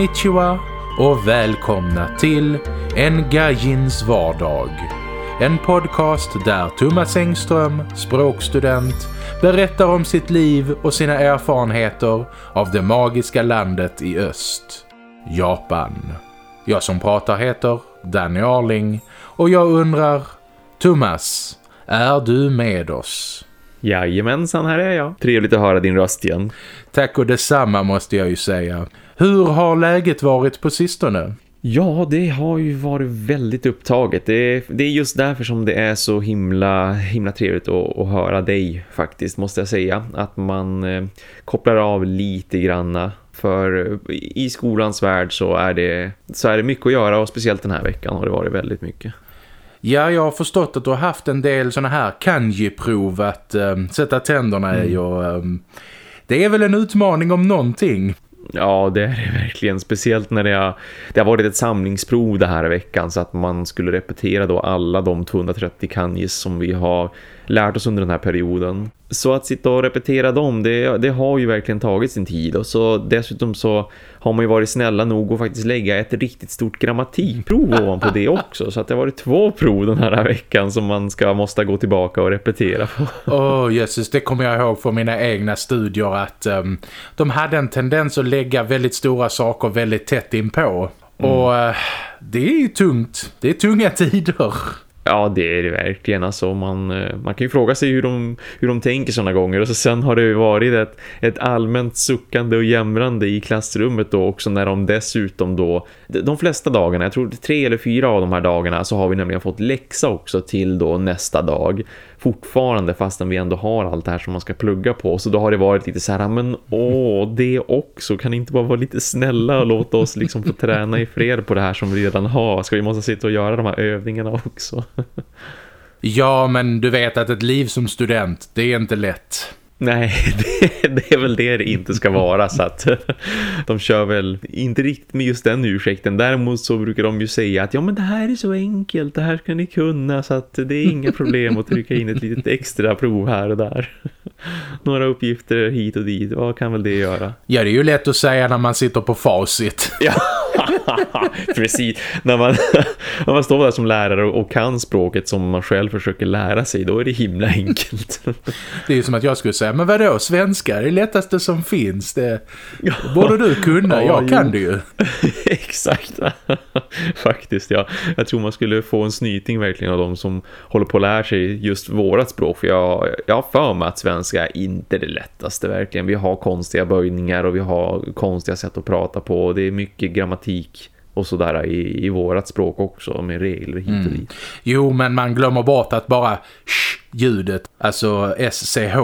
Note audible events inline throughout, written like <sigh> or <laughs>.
konnichiwa och välkomna till En Gajins vardag. En podcast där Thomas Engström, språkstudent, berättar om sitt liv och sina erfarenheter av det magiska landet i öst, Japan. Jag som pratar heter Danny Arling och jag undrar, Thomas, är du med oss? Jajamensan, här är jag. Trevligt att höra din röst igen. Tack och detsamma måste jag ju säga. Hur har läget varit på sistone? Ja, det har ju varit väldigt upptaget. Det är, det är just därför som det är så himla, himla trevligt att, att höra dig faktiskt, måste jag säga. Att man eh, kopplar av lite granna. För i skolans värld så är, det, så är det mycket att göra och speciellt den här veckan har det varit väldigt mycket. Ja, jag har förstått att du har haft en del såna här kanji-prov att um, sätta tänderna mm. i och um, det är väl en utmaning om någonting. Ja, det är det verkligen. Speciellt när det har, det har varit ett samlingsprov det här veckan så att man skulle repetera då alla de 230 kanjis som vi har lärt oss under den här perioden. Så att sitta och repetera dem, det, det har ju verkligen tagit sin tid. Och så dessutom så har man ju varit snälla nog att faktiskt lägga ett riktigt stort grammatikprov ovanpå det <laughs> också. Så att det har varit två prov den här veckan som man ska måste gå tillbaka och repetera på. <laughs> Åh oh, Jesus, det kommer jag ihåg från mina egna studier att um, de hade en tendens att lägga väldigt stora saker väldigt tätt inpå. Mm. Och uh, det är ju tungt. Det är tunga <laughs> tider. Ja, det är det verkligen. Alltså, man, eh, man kan ju fråga sig hur de, hur de tänker sådana gånger. Och så sen har det varit ett, ett allmänt suckande och jämrande i klassrummet då också när de dessutom då, de flesta dagarna, jag tror tre eller fyra av de här dagarna så har vi nämligen fått läxa också till då nästa dag fortfarande fastän vi ändå har allt det här som man ska plugga på. Så då har det varit lite så här, ah, men åh, det också. Kan inte bara vara lite snälla och låta oss liksom få träna i fred på det här som vi redan har? Ska vi måste sitta och göra de här övningarna också? <laughs> ja, men du vet att ett liv som student, det är inte lätt. Nej, <laughs> det, det, är väl det det inte ska vara så att <laughs> de kör väl inte riktigt med just den ursäkten. Däremot så brukar de ju säga att ja men det här är så enkelt, det här ska ni kunna så att det är inga problem att trycka in ett litet extra prov här och där. <laughs> Några uppgifter hit och dit, vad kan väl det göra? Ja, det är ju lätt att säga när man sitter på facit. Ja, precis. När man, när man står där som lärare och kan språket som man själv försöker lära sig, då är det himla enkelt. Det är ju som att jag skulle säga, men vadå, svenska är det lättaste som finns. Det borde du kunna, ja, jag kan det ju. <laughs> Exakt, <laughs> faktiskt ja. Jag tror man skulle få en snyting verkligen av de som håller på att lära sig just vårat språk. För jag, jag har för mig att svenska är inte det lättaste verkligen. Vi har konstiga böjningar och vi har konstiga sätt att prata på. Och det är mycket grammatik och sådär i, i vårat språk också med regler hit och mm. dit. Jo, men man glömmer bort att bara sh-ljudet, alltså SCH,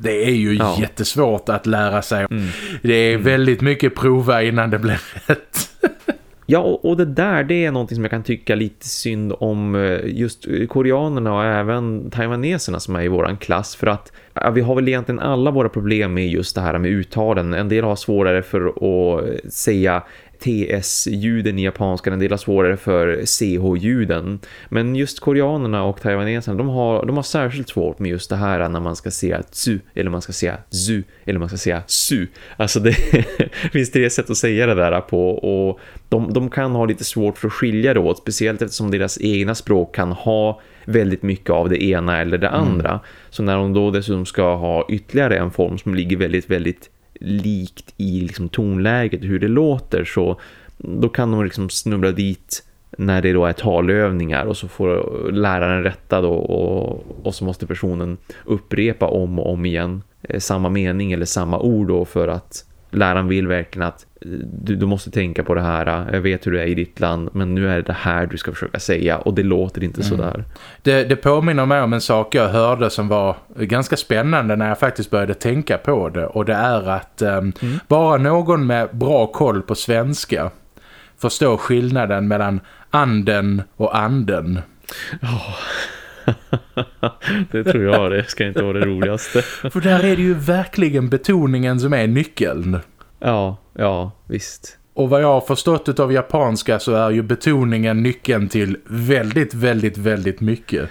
det är ju ja. jättesvårt att lära sig. Mm. Det är mm. väldigt mycket prova innan det blir rätt. <laughs> Ja, och det där det är någonting som jag kan tycka lite synd om eh, just koreanerna och även taiwaneserna som är i våran klass. För att vi har väl egentligen alla våra problem med just det här med uttalen. En del har svårare för att säga TS-ljuden i japanska en del svårare för CH-ljuden. Men just koreanerna och taiwaneserna de har, de har särskilt svårt med just det här när man ska säga tsu eller man ska säga zu eller man ska säga su. Alltså det <laughs> finns tre sätt att säga det där på och de, de kan ha lite svårt för att skilja det åt speciellt eftersom deras egna språk kan ha väldigt mycket av det ena eller det mm. andra. Mm. Så när de då dessutom ska ha ytterligare en form som ligger väldigt, väldigt likt i liksom tonläget hur det låter så då kan de liksom snubbla dit när det då är talövningar och så får läraren rätta då och, och så måste personen upprepa om och om igen eh, samma mening eller samma ord då för att läraren vill verkligen att du, du, måste tänka på det här. Jag vet hur det är i ditt land men nu är det det här du ska försöka säga och det låter inte mm. sådär. Det, det påminner mig om en sak jag hörde som var ganska spännande när jag faktiskt började tänka på det och det är att um, mm. bara någon med bra koll på svenska förstår skillnaden mellan anden och anden. Oh. <laughs> det tror jag det ska inte vara det roligaste. För där är det ju verkligen betoningen som är nyckeln. Ja, ja, visst. Och vad jag har förstått av japanska så är ju betoningen nyckeln till väldigt, väldigt, väldigt mycket.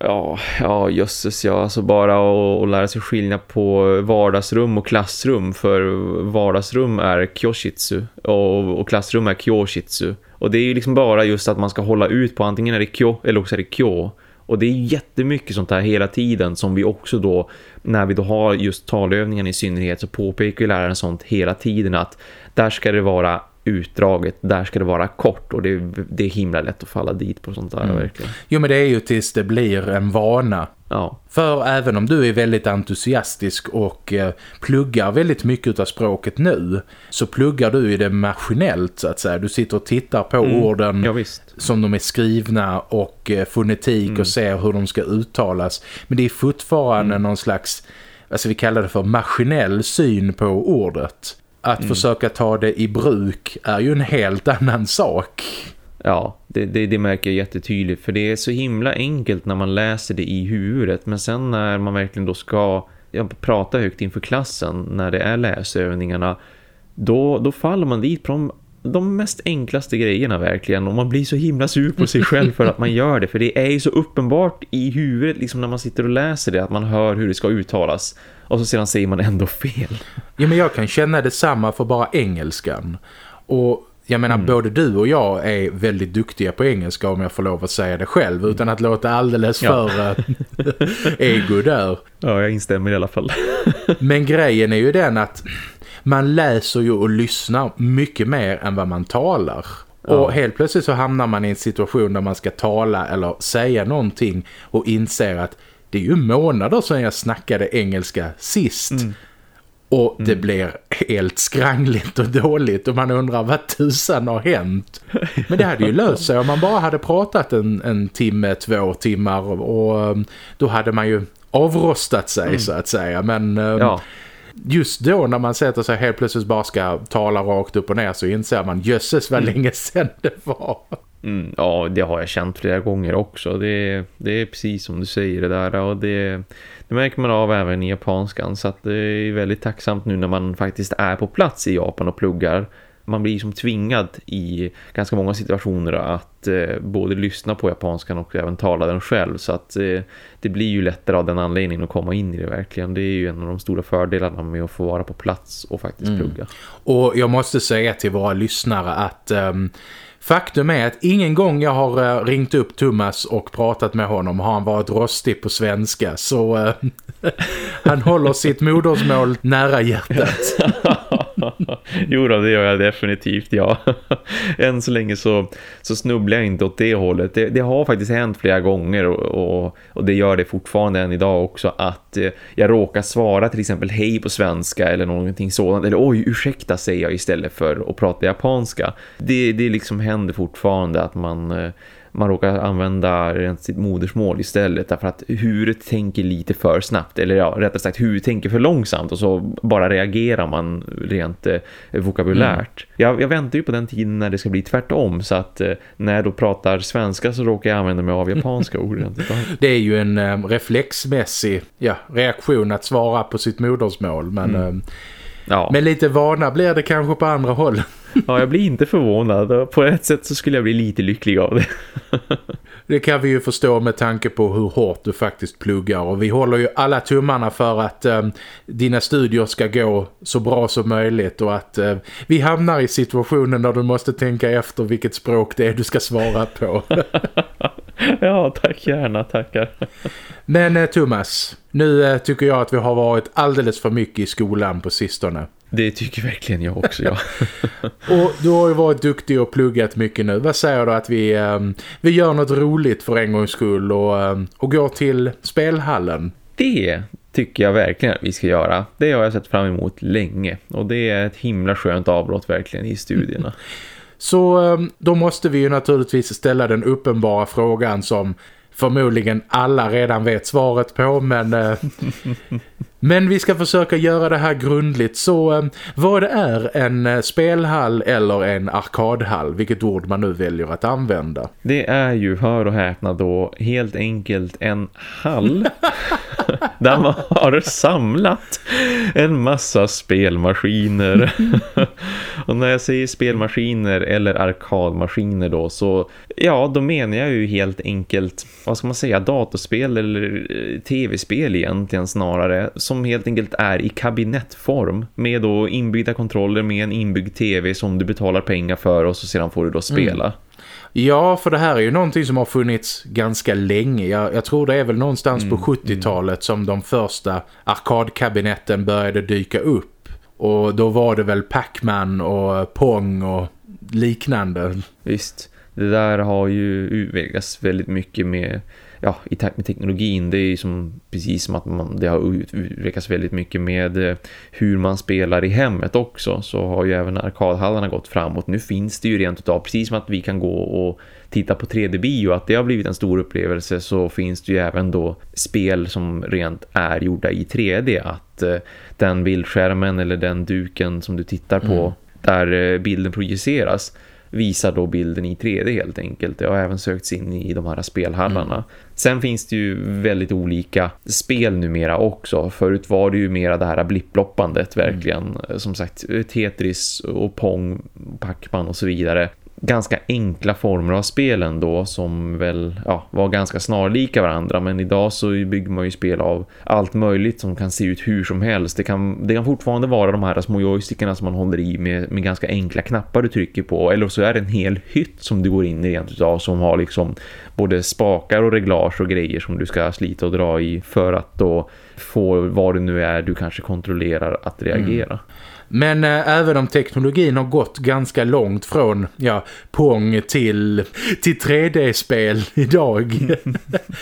Ja, ja jösses ja. Alltså bara att lära sig skilja på vardagsrum och klassrum. För vardagsrum är kyoshitsu och, och klassrum är kyoshitsu. Och det är ju liksom bara just att man ska hålla ut på antingen är det kyo eller också är det kyo. Och det är jättemycket sånt här hela tiden som vi också då, när vi då har just talövningen i synnerhet så påpekar ju läraren sånt hela tiden att där ska det vara utdraget, där ska det vara kort och det, det är himla lätt att falla dit på sånt där mm. verkligen. Jo men det är ju tills det blir en vana. Ja. För även om du är väldigt entusiastisk och eh, pluggar väldigt mycket av språket nu så pluggar du ju det maskinellt så att säga. Du sitter och tittar på mm. orden ja, som de är skrivna och eh, fonetik mm. och ser hur de ska uttalas. Men det är fortfarande mm. någon slags, alltså vi kallar det för maskinell syn på ordet. Att mm. försöka ta det i bruk är ju en helt annan sak. Ja, det, det, det, märker jag jättetydligt. För det är så himla enkelt när man läser det i huvudet. Men sen när man verkligen då ska ja, prata högt inför klassen, när det är läsövningarna, då, då faller man dit på de, de mest enklaste grejerna verkligen. Och man blir så himla sur på sig själv för att man gör det. För det är ju så uppenbart i huvudet liksom när man sitter och läser det, att man hör hur det ska uttalas. Och så sedan säger man ändå fel. Ja, men jag kan känna detsamma för bara engelskan. Och jag menar, mm. både du och jag är väldigt duktiga på engelska om jag får lov att säga det själv. Utan att låta alldeles för ja. <laughs> ego där. Ja, jag instämmer i alla fall. Men grejen är ju den att man läser ju och lyssnar mycket mer än vad man talar. Ja. Och helt plötsligt så hamnar man i en situation där man ska tala eller säga någonting och inser att det är ju månader sedan jag snackade engelska sist. Mm. Och det mm. blir helt skrangligt och dåligt och man undrar vad tusan har hänt. Men det hade ju löst sig om man bara hade pratat en, en timme, två timmar och, och um, då hade man ju avrostat sig mm. så att säga. Men um, ja. Just då när man sätter sig helt plötsligt bara ska tala rakt upp och ner så inser man jösses vad mm. länge sedan det var. Mm, ja, det har jag känt flera gånger också. Det, det är precis som du säger det där. Och det, det märker man av även i japanskan. Så att det är väldigt tacksamt nu när man faktiskt är på plats i Japan och pluggar. Man blir som tvingad i ganska många situationer att eh, både lyssna på japanskan och även tala den själv. Så att eh, det blir ju lättare av den anledningen att komma in i det verkligen. Det är ju en av de stora fördelarna med att få vara på plats och faktiskt mm. plugga. Och jag måste säga till våra lyssnare att... Um Faktum är att ingen gång jag har uh, ringt upp Thomas och pratat med honom har han varit rostig på svenska. Så uh, <laughs> han håller sitt modersmål nära hjärtat. <laughs> jo då, det gör jag definitivt, ja. Än så länge så, så snubblar jag inte åt det hållet. Det, det har faktiskt hänt flera gånger och, och, och, det gör det fortfarande än idag också att eh, jag råkar svara till exempel hej på svenska eller någonting sådant. Eller oj, ursäkta säger jag istället för att prata japanska. Det, det liksom händer fortfarande att man... Eh, man råkar använda sitt modersmål istället därför att huvudet tänker lite för snabbt eller ja, rättare sagt huvudet tänker för långsamt och så bara reagerar man rent eh, vokabulärt. Mm. Jag, jag, väntar ju på den tiden när det ska bli tvärtom så att eh, när jag då pratar svenska så råkar jag använda mig av japanska ord. <laughs> Det är ju en eh, reflexmässig ja, reaktion att svara på sitt modersmål men... Mm. Ja. Men lite vana blir det kanske på andra håll. Ja, jag blir inte förvånad. På ett sätt så skulle jag bli lite lycklig av det. <laughs> Det kan vi ju förstå med tanke på hur hårt du faktiskt pluggar. Och vi håller ju alla tummarna för att eh, dina studier ska gå så bra som möjligt. Och att eh, vi hamnar i situationen där du måste tänka efter vilket språk det är du ska svara på. <laughs> ja, tack gärna, tackar. Men eh, Thomas, nu eh, tycker jag att vi har varit alldeles för mycket i skolan på sistone. Det tycker verkligen jag också, ja. <laughs> och du har ju varit duktig och pluggat mycket nu. Vad säger du att vi, um, vi gör något roligt för en gångs skull och, um, och går till spelhallen? Det tycker jag verkligen att vi ska göra. Det har jag sett fram emot länge. Och det är ett himla skönt avbrott verkligen i studierna. <laughs> Så um, då måste vi ju naturligtvis ställa den uppenbara frågan som förmodligen alla redan vet svaret på men, eh, <laughs> men vi ska försöka göra det här grundligt. Så eh, vad är en eh, spelhall eller en arkadhall? Vilket ord man nu väljer att använda? Det är ju, hör och häpna då, helt enkelt en hall <laughs> där man har samlat en massa spelmaskiner <laughs> Och när jag säger spelmaskiner eller arkadmaskiner då så ja, då menar jag ju helt enkelt, vad ska man säga, datorspel eller eh, tv-spel egentligen snarare som helt enkelt är i kabinettform med då inbyggda kontroller med en inbyggd tv som du betalar pengar för och så sedan får du då spela. Mm. Ja, för det här är ju någonting som har funnits ganska länge. Jag, jag tror det är väl någonstans mm, på 70-talet mm. som de första arkadkabinetten började dyka upp. Och då var det väl Pac-Man och Pong och liknande. Visst, det där har ju utvecklats väldigt mycket med ja, i takt med teknologin. Det är ju som, precis som att man, det har utvecklats väldigt mycket med eh, hur man spelar i hemmet också. Så har ju även arkadhallarna gått framåt. Nu finns det ju rent utav, precis som att vi kan gå och titta på 3D-bio, att det har blivit en stor upplevelse så finns det ju även då spel som rent är gjorda i 3D. Att eh, den bildskärmen eller den duken som du tittar på mm. där eh, bilden projiceras visar då bilden i 3D helt enkelt. Det har även sökts in i de här spelhallarna. Mm. Sen finns det ju väldigt olika spel numera också. Förut var det ju mera det här blipploppandet verkligen. Mm. Som sagt, Tetris och Pong, Pac-Man och så vidare ganska enkla former av spelen då som väl ja, var ganska snarlika varandra men idag så bygger man ju spel av allt möjligt som kan se ut hur som helst. Det kan, det kan fortfarande vara de här små joystickarna som man håller i med, med ganska enkla knappar du trycker på eller så är det en hel hytt som du går in i rent utav som har liksom både spakar och reglage och grejer som du ska slita och dra i för att då få vad det nu är du kanske kontrollerar att reagera. Mm. Men äh, även om teknologin har gått ganska långt från ja, Pong till, till 3D-spel idag <laughs>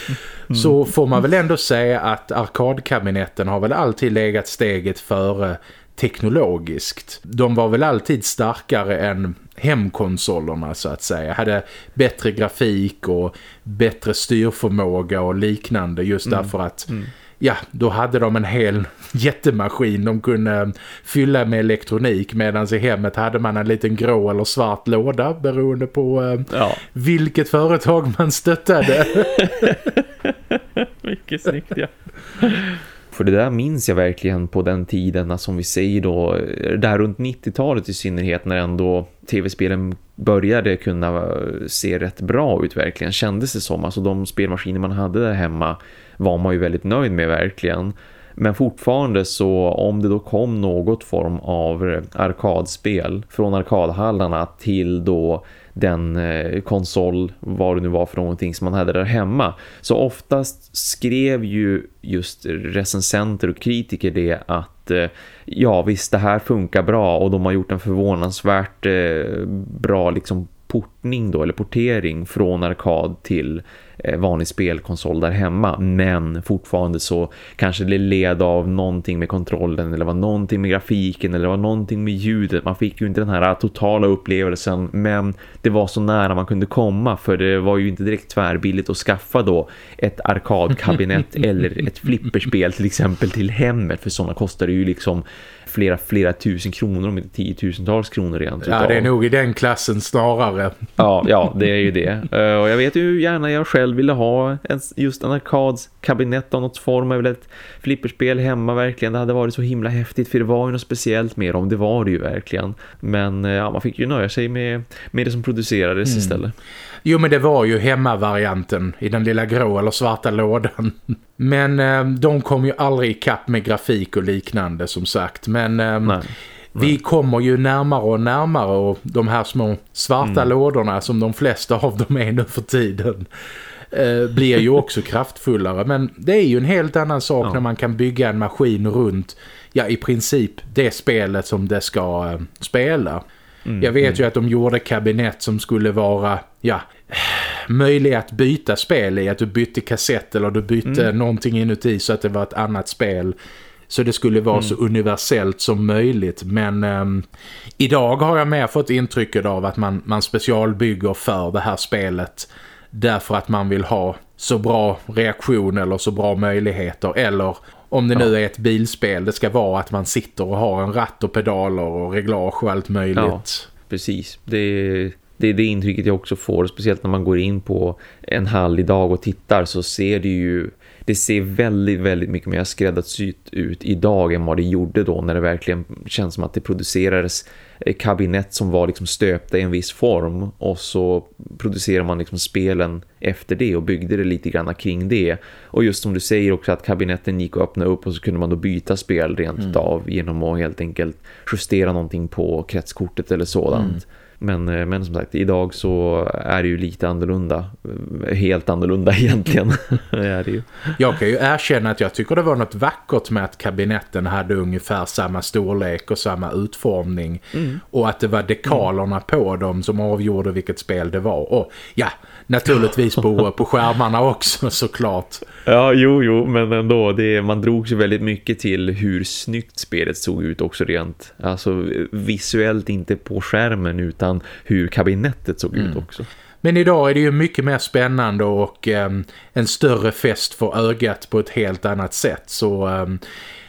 <laughs> så får man väl ändå säga att arkadkabinetten har väl alltid legat steget före teknologiskt. De var väl alltid starkare än hemkonsolerna så att säga. Hade bättre grafik och bättre styrförmåga och liknande just mm. därför att mm ja, då hade de en hel jättemaskin de kunde fylla med elektronik medan i hemmet hade man en liten grå eller svart låda beroende på eh, ja. vilket företag man stöttade. <laughs> Mycket snyggt, ja. För det där minns jag verkligen på den tiden som vi säger då, där runt 90-talet i synnerhet när ändå tv-spelen började kunna se rätt bra ut verkligen, kändes det som. Alltså de spelmaskiner man hade där hemma var man ju väldigt nöjd med verkligen. Men fortfarande så om det då kom något form av arkadspel från arkadhallarna till då den eh, konsol, vad det nu var för någonting som man hade där hemma. Så oftast skrev ju just recensenter och kritiker det att eh, ja visst det här funkar bra och de har gjort en förvånansvärt eh, bra liksom portning då eller portering från arkad till vanlig spelkonsol där hemma men fortfarande så kanske det led av någonting med kontrollen eller var någonting med grafiken eller var någonting med ljudet. Man fick ju inte den här totala upplevelsen men det var så nära man kunde komma för det var ju inte direkt tvärbilligt att skaffa då ett arkadkabinett <laughs> eller ett flipperspel till exempel till hemmet för sådana kostar ju liksom flera, flera tusen kronor om inte tiotusentals kronor rent Ja, det är nog i den klassen snarare. Ja, ja det är ju det. Eh, och jag vet ju gärna jag själv ville ha en, just en arkadskabinett av något form. Ville ett flipperspel hemma verkligen. Det hade varit så himla häftigt för det var ju något speciellt med dem. Det var det ju verkligen. Men eh, ja, man fick ju nöja sig med, med det som producerades mm. istället. Jo men det var ju hemmavarianten i den lilla grå eller svarta lådan. <laughs> Men eh, de kom ju aldrig ikapp med grafik och liknande som sagt. Men eh, Nej. vi kommer ju närmare och närmare och de här små svarta mm. lådorna som de flesta av dem är nu för tiden eh, blir ju också kraftfullare. Men det är ju en helt annan sak ja. när man kan bygga en maskin runt ja i princip det spelet som det ska eh, spela. Mm, jag vet mm. ju att de gjorde kabinett som skulle vara ja, möjliga att byta spel i. Att du bytte kassett eller du bytte mm. någonting inuti så att det var ett annat spel. Så det skulle vara mm. så universellt som möjligt. Men um, idag har jag mer fått intrycket av att man, man specialbygger för det här spelet. Därför att man vill ha så bra reaktion eller så bra möjligheter. Eller om det nu är ett bilspel, det ska vara att man sitter och har en ratt och pedaler och reglage och allt möjligt. Ja, precis. Det det är det intrycket jag också får. Speciellt när man går in på en hall idag och tittar så ser det ju det ser väldigt, väldigt mycket mer skräddarsytt ut idag än vad det gjorde då när det verkligen känns som att det producerades kabinett som var liksom stöpta i en viss form och så producerar man liksom spelen efter det och byggde det lite grann kring det. Och just som du säger också att kabinetten gick att öppna upp och så kunde man då byta spel rent mm. av genom att helt enkelt justera någonting på kretskortet eller sådant. Mm. Men, eh, men som sagt, idag så är det ju lite annorlunda. Helt annorlunda <laughs> egentligen. är det ju. Jag kan ju erkänna att jag tycker det var något vackert med att kabinetten hade ungefär samma storlek och samma utformning. Mm. Och att det var dekalerna mm. på dem som avgjorde vilket spel det var. Och ja, naturligtvis på, på skärmarna också såklart. Ja, jo, jo, men ändå, det, man drog sig väldigt mycket till hur snyggt spelet såg ut också rent. Alltså visuellt inte på skärmen utan hur kabinettet såg mm. ut också. Men idag är det ju mycket mer spännande och um, en större fest för ögat på ett helt annat sätt. Så, um,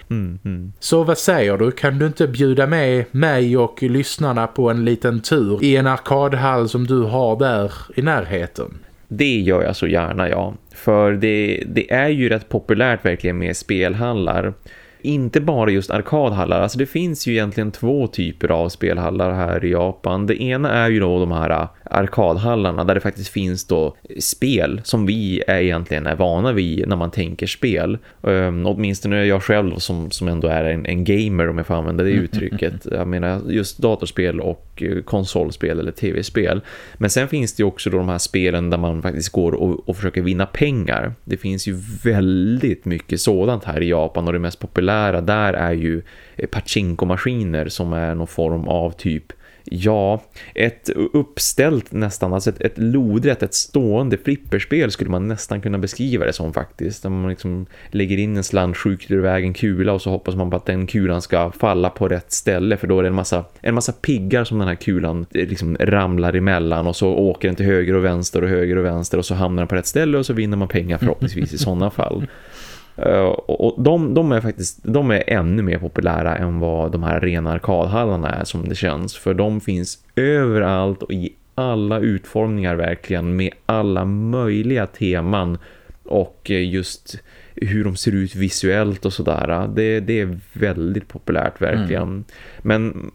mm, mm. så vad säger du? Kan du inte bjuda med mig och lyssnarna på en liten tur i en arkadhall som du har där i närheten? Det gör jag så gärna, ja. För det, det är ju rätt populärt verkligen med spelhallar. Inte bara just arkadhallar, alltså det finns ju egentligen två typer av spelhallar här i Japan. Det ena är ju då de här arkadhallarna där det faktiskt finns då spel som vi är egentligen är vana vid när man tänker spel. Um, åtminstone jag själv som, som ändå är en, en gamer om jag får använda det uttrycket. <laughs> Jag menar just datorspel och uh, konsolspel eller tv-spel. Men sen finns det ju också då de här spelen där man faktiskt går och, och försöker vinna pengar. Det finns ju väldigt mycket sådant här i Japan och det mest populära där är ju eh, pachinko-maskiner som är någon form av typ Ja, ett uppställt nästan, alltså ett, ett lodrätt, ett stående flipperspel skulle man nästan kunna beskriva det som faktiskt. Där man liksom lägger in en slant sjukt ur vägen kula och så hoppas man på att den kulan ska falla på rätt ställe för då är det en massa, en massa piggar som den här kulan eh, liksom ramlar emellan och så åker den till höger och vänster och höger och vänster och så hamnar den på rätt ställe och så vinner man pengar förhoppningsvis i sådana fall. <laughs> Uh, och de, de, är faktiskt de är ännu mer populära än vad de här rena arkadhallarna är som det känns. För de finns överallt och i alla utformningar verkligen med alla möjliga teman och eh, just hur de ser ut visuellt och sådär. Det, det är väldigt populärt verkligen. Mm. Men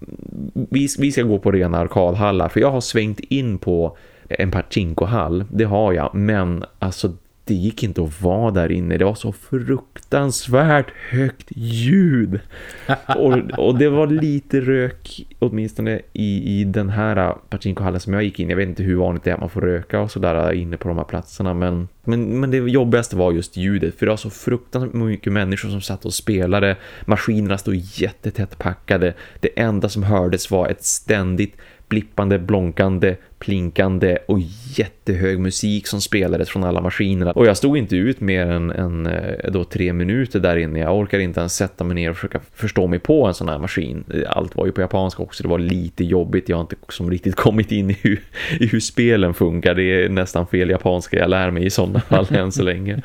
vi, vi ska gå på rena arkadhallar för jag har svängt in på en Pachinko-hall, det har jag. Men alltså det gick inte att vara där inne. Det var så fruktansvärt högt ljud. <laughs> och, och det var lite rök åtminstone i, i den här pachinko som jag gick in. Jag vet inte hur vanligt det är att man får röka och sådär inne på de här platserna. Men, men, men det jobbigaste var just ljudet. För det var så fruktansvärt mycket människor som satt och spelade. Maskinerna stod jättetätt packade. Det enda som hördes var ett ständigt blippande, blonkande, plinkande och jättehög musik som spelades från alla maskinerna. Och jag stod inte ut mer än, än eh, då tre minuter där inne. Jag orkade inte ens sätta mig ner och försöka förstå mig på en sån här maskin. Allt var ju på japanska också. Det var lite jobbigt. Jag har inte som riktigt kommit in i hur, i hur spelen funkar. Det är nästan fel japanska jag lär mig i sådana fall än så länge.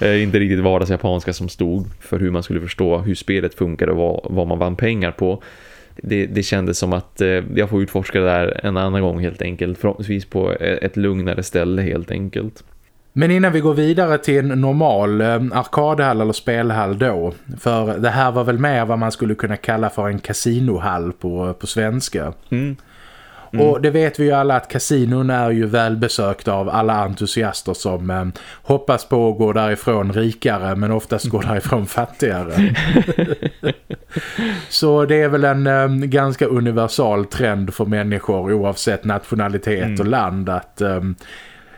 Eh, inte riktigt vardagsjapanska som stod för hur man skulle förstå hur spelet funkar och vad, vad man vann pengar på det, det kändes som att eh, jag får utforska det där en annan gång helt enkelt. Förhoppningsvis på ett lugnare ställe helt enkelt. Men innan vi går vidare till en normal eh, arkadhall eller spelhall då. För det här var väl mer vad man skulle kunna kalla för en kasinohall på, på svenska. Mm. Mm. Och det vet vi ju alla att kasinon är ju välbesökta av alla entusiaster som eh, hoppas på att gå därifrån rikare men oftast går därifrån <laughs> fattigare. Så det är väl en eh, ganska universal trend för människor oavsett nationalitet mm. och land att eh,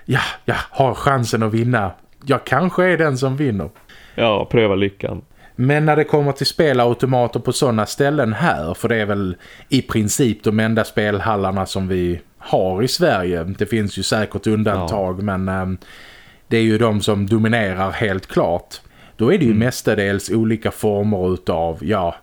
ja, jag har chansen att vinna. Jag kanske är den som vinner. Ja, pröva lyckan. Men när det kommer till spelautomater på sådana ställen här, för det är väl i princip de enda spelhallarna som vi har i Sverige. Det finns ju säkert undantag ja. men äm, det är ju de som dominerar helt klart. Då är det ju mm. mestadels olika former utav, ja,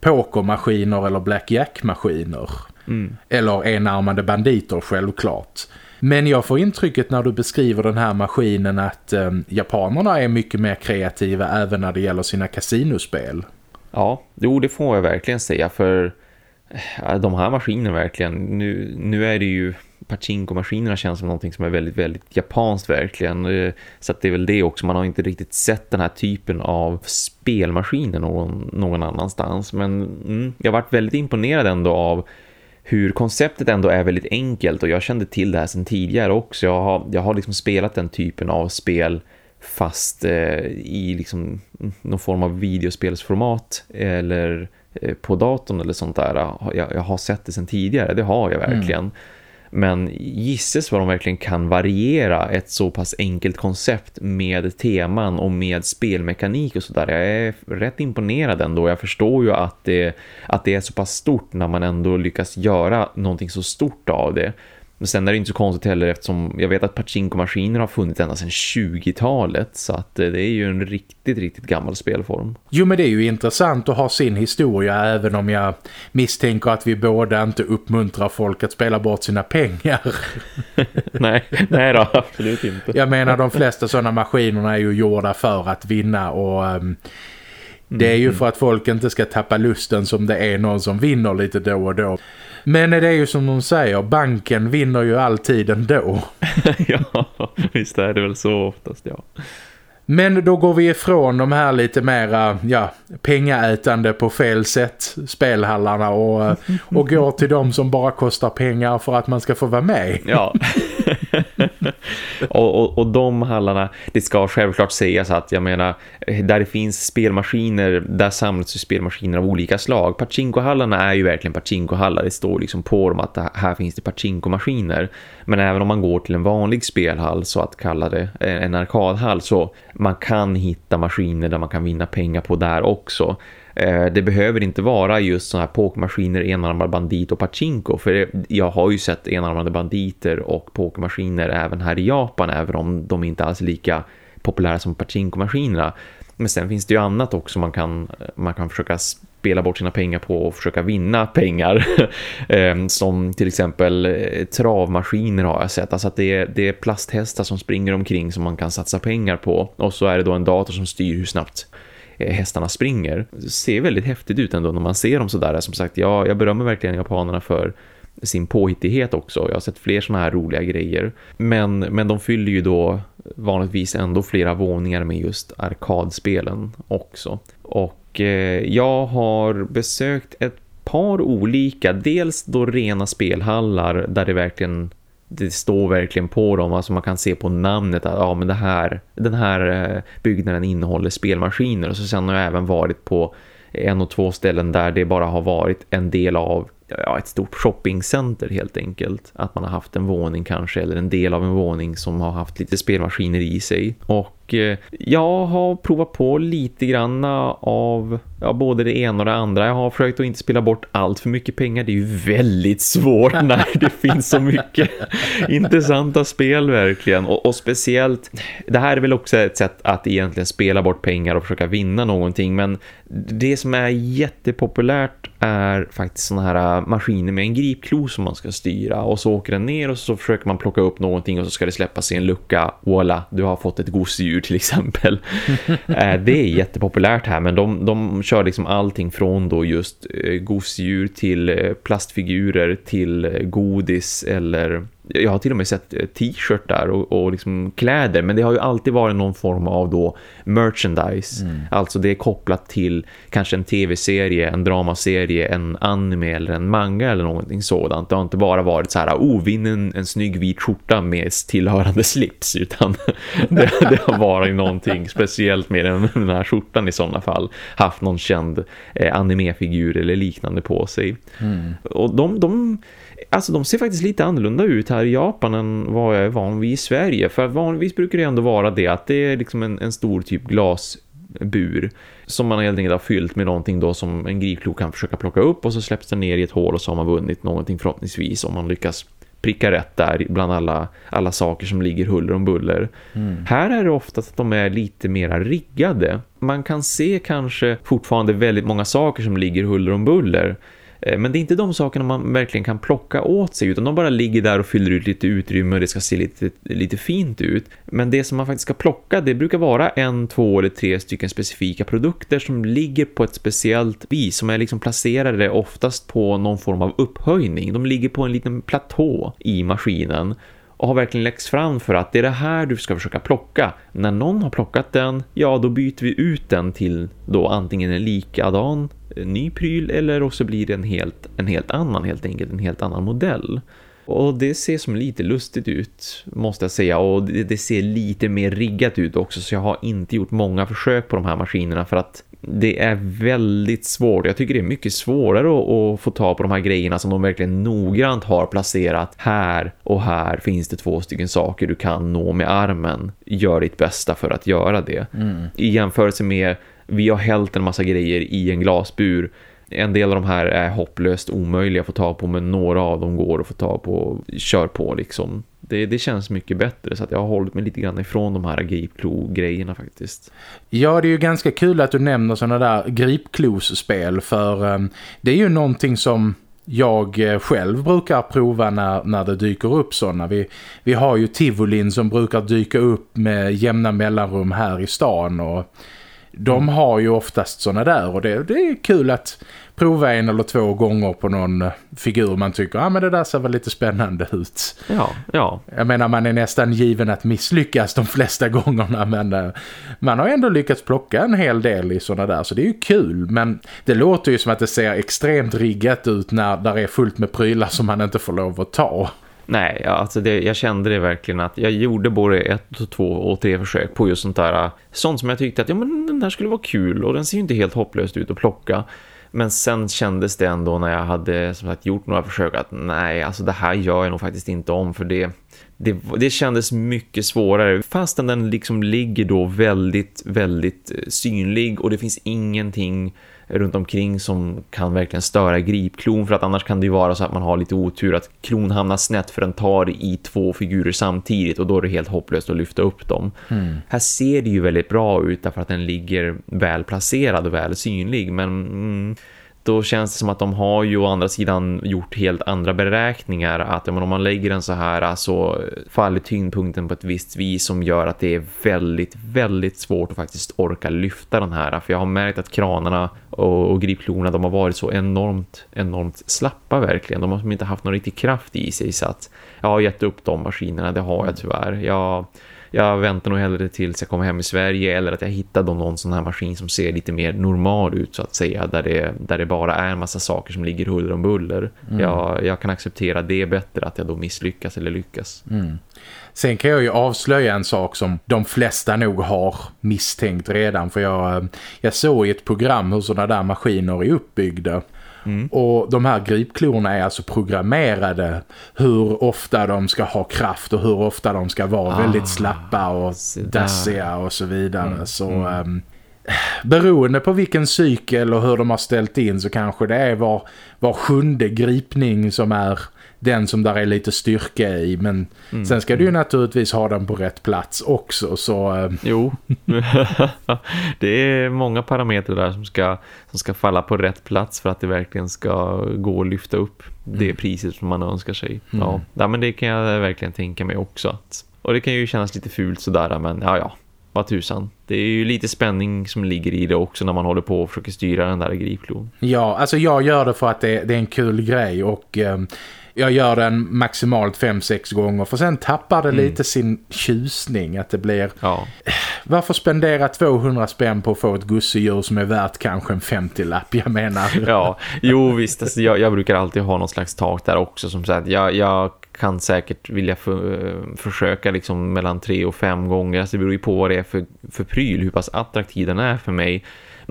pokermaskiner eller blackjack-maskiner. Mm. Eller enarmade banditer självklart. Men jag får intrycket när du beskriver den här maskinen att eh, japanerna är mycket mer kreativa även när det gäller sina kasinospel. Ja, jo det får jag verkligen säga för eh, de här maskinerna verkligen, nu, nu är det ju pachinko-maskinerna känns som någonting som är väldigt, väldigt japanskt verkligen. Eh, så att det är väl det också. Man har inte riktigt sett den här typen av spelmaskiner någon, någon annanstans. Men mm, jag har varit väldigt imponerad ändå av hur konceptet ändå är väldigt enkelt och jag kände till det här sedan tidigare också. Jag har, jag har liksom spelat den typen av spel fast eh, i liksom någon form av videospelsformat eller eh, på datorn eller sånt där. Jag, jag har sett det sedan tidigare, det har jag verkligen. Mm. Men gisses vad de verkligen kan variera ett så pass enkelt koncept med teman och med spelmekanik och sådär. Jag är rätt imponerad ändå. Jag förstår ju att det, att det är så pass stort när man ändå lyckas göra någonting så stort av det. Men sen är det inte så konstigt heller eftersom jag vet att pachinko-maskiner har funnits ända sedan 20-talet så att eh, det är ju en riktigt, riktigt gammal spelform. Jo men det är ju intressant att ha sin historia även om jag misstänker att vi båda inte uppmuntrar folk att spela bort sina pengar. <laughs> nej, nej då, absolut inte. Jag menar de flesta sådana maskinerna är ju gjorda för att vinna och... Um, det är ju mm. för att folk inte ska tappa lusten som det är någon som vinner lite då och då. Men det är ju som de säger, banken vinner ju alltid ändå. <laughs> ja, visst är det väl så oftast, ja. Men då går vi ifrån de här lite mera ja, pengaätande på fel sätt spelhallarna och, och går till de som bara kostar pengar för att man ska få vara med. Ja. <laughs> <laughs> och, och, och de hallarna, det ska självklart sägas att jag menar, där det finns spelmaskiner, där samlas ju spelmaskiner av olika slag. Pachinko-hallarna är ju verkligen Pachinko-hallar. Det står liksom på dem att här finns det Pachinko-maskiner. Men även om man går till en vanlig spelhall, så att kalla det en arkadhall, så man kan hitta maskiner där man kan vinna pengar på där också. Eh, det behöver inte vara just sådana här pokermaskiner, enarmade bandit och pachinko. För jag har ju sett enarmade banditer och pokermaskiner även här i Japan. Även om de inte alls är lika populära som pachinko-maskinerna. Men sen finns det ju annat också man kan, man kan försöka spela bort sina pengar på och försöka vinna pengar. <laughs> Eh, som till exempel eh, travmaskiner har jag sett. Alltså att det är, det är plasthästar som springer omkring som man kan satsa pengar på. Och så är det då en dator som styr hur snabbt Eh, hästarna springer. Det ser väldigt häftigt ut ändå när man ser dem sådär. Som sagt, jag, jag berömmer verkligen japanerna för sin påhittighet också. Jag har sett fler sådana här roliga grejer. Men, men de fyller ju då vanligtvis ändå flera våningar med just arkadspelen också. Och eh, jag har besökt ett par olika, dels då rena spelhallar där det verkligen det står verkligen på dem, alltså man kan se på namnet att ja, men det här, den här eh, byggnaden innehåller spelmaskiner och så sen har jag även varit på en och två ställen där det bara har varit en del av ja, ett stort shoppingcenter helt enkelt. Att man har haft en våning kanske eller en del av en våning som har haft lite spelmaskiner i sig. Och Eh, jag har provat på lite grann av ja, både det ena och det andra. Jag har försökt att inte spela bort allt för mycket pengar. Det är ju väldigt svårt <laughs> när det finns så mycket <laughs> intressanta spel verkligen. Och, och, speciellt, det här är väl också ett sätt att egentligen spela bort pengar och försöka vinna någonting. Men det som är jättepopulärt är faktiskt sådana här eh, maskiner med en gripklo som man ska styra. Och så åker den ner och så försöker man plocka upp någonting och så ska det släppas i en lucka. Voila, du har fått ett gosedjur djur till exempel. <laughs> Eh, det är jättepopulärt här men de, de kör liksom allting från då just eh, gosedjur till eh, plastfigurer till godis eller jag har till och med sett eh, t-shirtar och, och liksom kläder men det har ju alltid varit någon form av då merchandise. Mm. Alltså det är kopplat till kanske en tv-serie, en dramaserie, en anime eller en manga eller någonting sådant. Det har inte bara varit så här, oh vinn en, en snygg vit skjorta med tillhörande slips utan <laughs> det, det, har varit någonting speciellt med den, den här skjortan i sådana fall. Haft någon känd eh, animefigur eller liknande på sig. Mm. Och de, de Alltså de ser faktiskt lite annorlunda ut här i Japan än vad jag är van vid i Sverige. För vanligtvis brukar det ändå vara det att det är liksom en, en stor typ glasbur som man helt enkelt har fyllt med någonting då som en gripklo kan försöka plocka upp och så släpps den ner i ett hål och så har man vunnit någonting förhoppningsvis om man lyckas pricka rätt där bland alla, alla saker som ligger huller om buller. Mm. Här är det ofta att de är lite mera riggade. Man kan se kanske fortfarande väldigt många saker som ligger huller om buller Eh, men det är inte de sakerna man verkligen kan plocka åt sig utan de bara ligger där och fyller ut lite utrymme och det ska se lite, lite fint ut. Men det som man faktiskt ska plocka det brukar vara en, två eller tre stycken specifika produkter som ligger på ett speciellt vis som är liksom placerade oftast på någon form av upphöjning. De ligger på en liten platå i maskinen och har verkligen läggs fram för att det är det här du ska försöka plocka. När någon har plockat den, ja då byter vi ut den till då antingen en likadan eh, ny pryl eller också blir det en helt, en helt annan helt enkelt, en helt annan modell. Och det ser som lite lustigt ut måste jag säga och det, det, ser lite mer riggat ut också så jag har inte gjort många försök på de här maskinerna för att det är väldigt svårt. Jag tycker det är mycket svårare att, få ta på de här grejerna som de verkligen noggrant har placerat. Här och här finns det två stycken saker du kan nå med armen. Gör ditt bästa för att göra det. Mm. I jämförelse med vi har hällt en massa grejer i en glasbur. En del av de här är hopplöst omöjliga att få ta på men några av dem går att få ta på kör på liksom. Det, det känns mycket bättre så att jag har hållit mig lite grann ifrån de här gripklo-grejerna faktiskt. Ja, det är ju ganska kul att du nämner sådana där gripklos-spel för um, det är ju någonting som jag eh, själv brukar prova när, när det dyker upp sådana. Vi, vi har ju Tivolin som brukar dyka upp med jämna mellanrum här i stan och de har ju oftast sådana där och det, det är kul att prova en eller två gånger på någon eh, figur man tycker, ja ah, men det där ser väl lite spännande ut. Ja, ja. Jag menar man är nästan given att misslyckas de flesta <laughs> gångerna men uh, man har ändå lyckats plocka en hel del i sådana där så det är ju kul men det låter ju som att det ser extremt riggat ut när där är fullt med prylar som man inte får lov att ta. Nej, alltså det, jag kände det verkligen att jag gjorde både ett, och två och tre försök på just sånt där. Sånt som jag tyckte att ja, men den där skulle vara kul och den ser ju inte helt hopplöst ut att plocka. Men sen kändes det ändå när jag hade som sagt gjort några försök att nej, alltså det här gör jag nog faktiskt inte om för det, det, det kändes mycket svårare. Fastän den liksom ligger då väldigt, väldigt synlig och det finns ingenting runt omkring som kan verkligen störa gripklon för att annars kan det ju vara så att man har lite otur att klon hamnar snett för den tar i två figurer samtidigt och då är det helt hopplöst att lyfta upp dem. Mm. Här ser det ju väldigt bra ut därför att den ligger väl placerad och väl synlig men mm, då känns det som att de har ju å andra sidan gjort helt andra beräkningar att men om man lägger den så här så faller tyngdpunkten på ett visst vis som gör att det är väldigt, väldigt svårt att faktiskt orka lyfta den här för jag har märkt att kranarna och, och gripklorna de har varit så enormt, enormt slappa verkligen. De har inte haft någon riktig kraft i sig så att jag har gett upp de maskinerna, det har jag tyvärr. Jag jag väntar nog hellre tills jag kommer hem i Sverige eller att jag hittar då någon sån här maskin som ser lite mer normal ut så att säga där det, där det bara är en massa saker som ligger huller om buller. Mm. Jag, jag kan acceptera det bättre att jag då misslyckas eller lyckas. Mm. Sen kan jag ju avslöja en sak som de flesta nog har misstänkt redan för jag, jag såg i ett program hur sådana där maskiner är uppbyggda Mm. Och de här gripklorna är alltså programmerade hur ofta de ska ha kraft och hur ofta de ska vara ah, väldigt slappa och dassiga och så vidare. Mm. Så um, beroende på vilken cykel och hur de har ställt in så kanske det är var, var sjunde gripning som är den som där är lite styrka i men mm. sen ska du ju naturligtvis ha den på rätt plats också så... Eh, jo, <laughs> det är många parametrar där som ska, som ska falla på rätt plats för att det verkligen ska gå att lyfta upp det mm. priset som man önskar sig. Mm. Ja. ja, men det kan jag verkligen tänka mig också. Och det kan ju kännas lite fult sådär men ja ja, vad tusan. Det är ju lite spänning som ligger i det också när man håller på och försöker styra den där gripklon. Ja, alltså jag gör det för att det, det är en kul grej och eh, jag gör den maximalt fem sex gånger för sen tappar det mm. lite sin tjusning att det blir ja. varför spendera 200 spänn på att få ett gosedjur som är värt kanske en 50-lapp jag menar <laughs> ja, jo visst alltså, jag, jag, brukar alltid ha någon slags tak där också som sagt, jag, jag kan säkert vilja för, försöka liksom mellan tre och fem gånger alltså det beror ju på vad det är för, för pryl, hur pass attraktiv den är för mig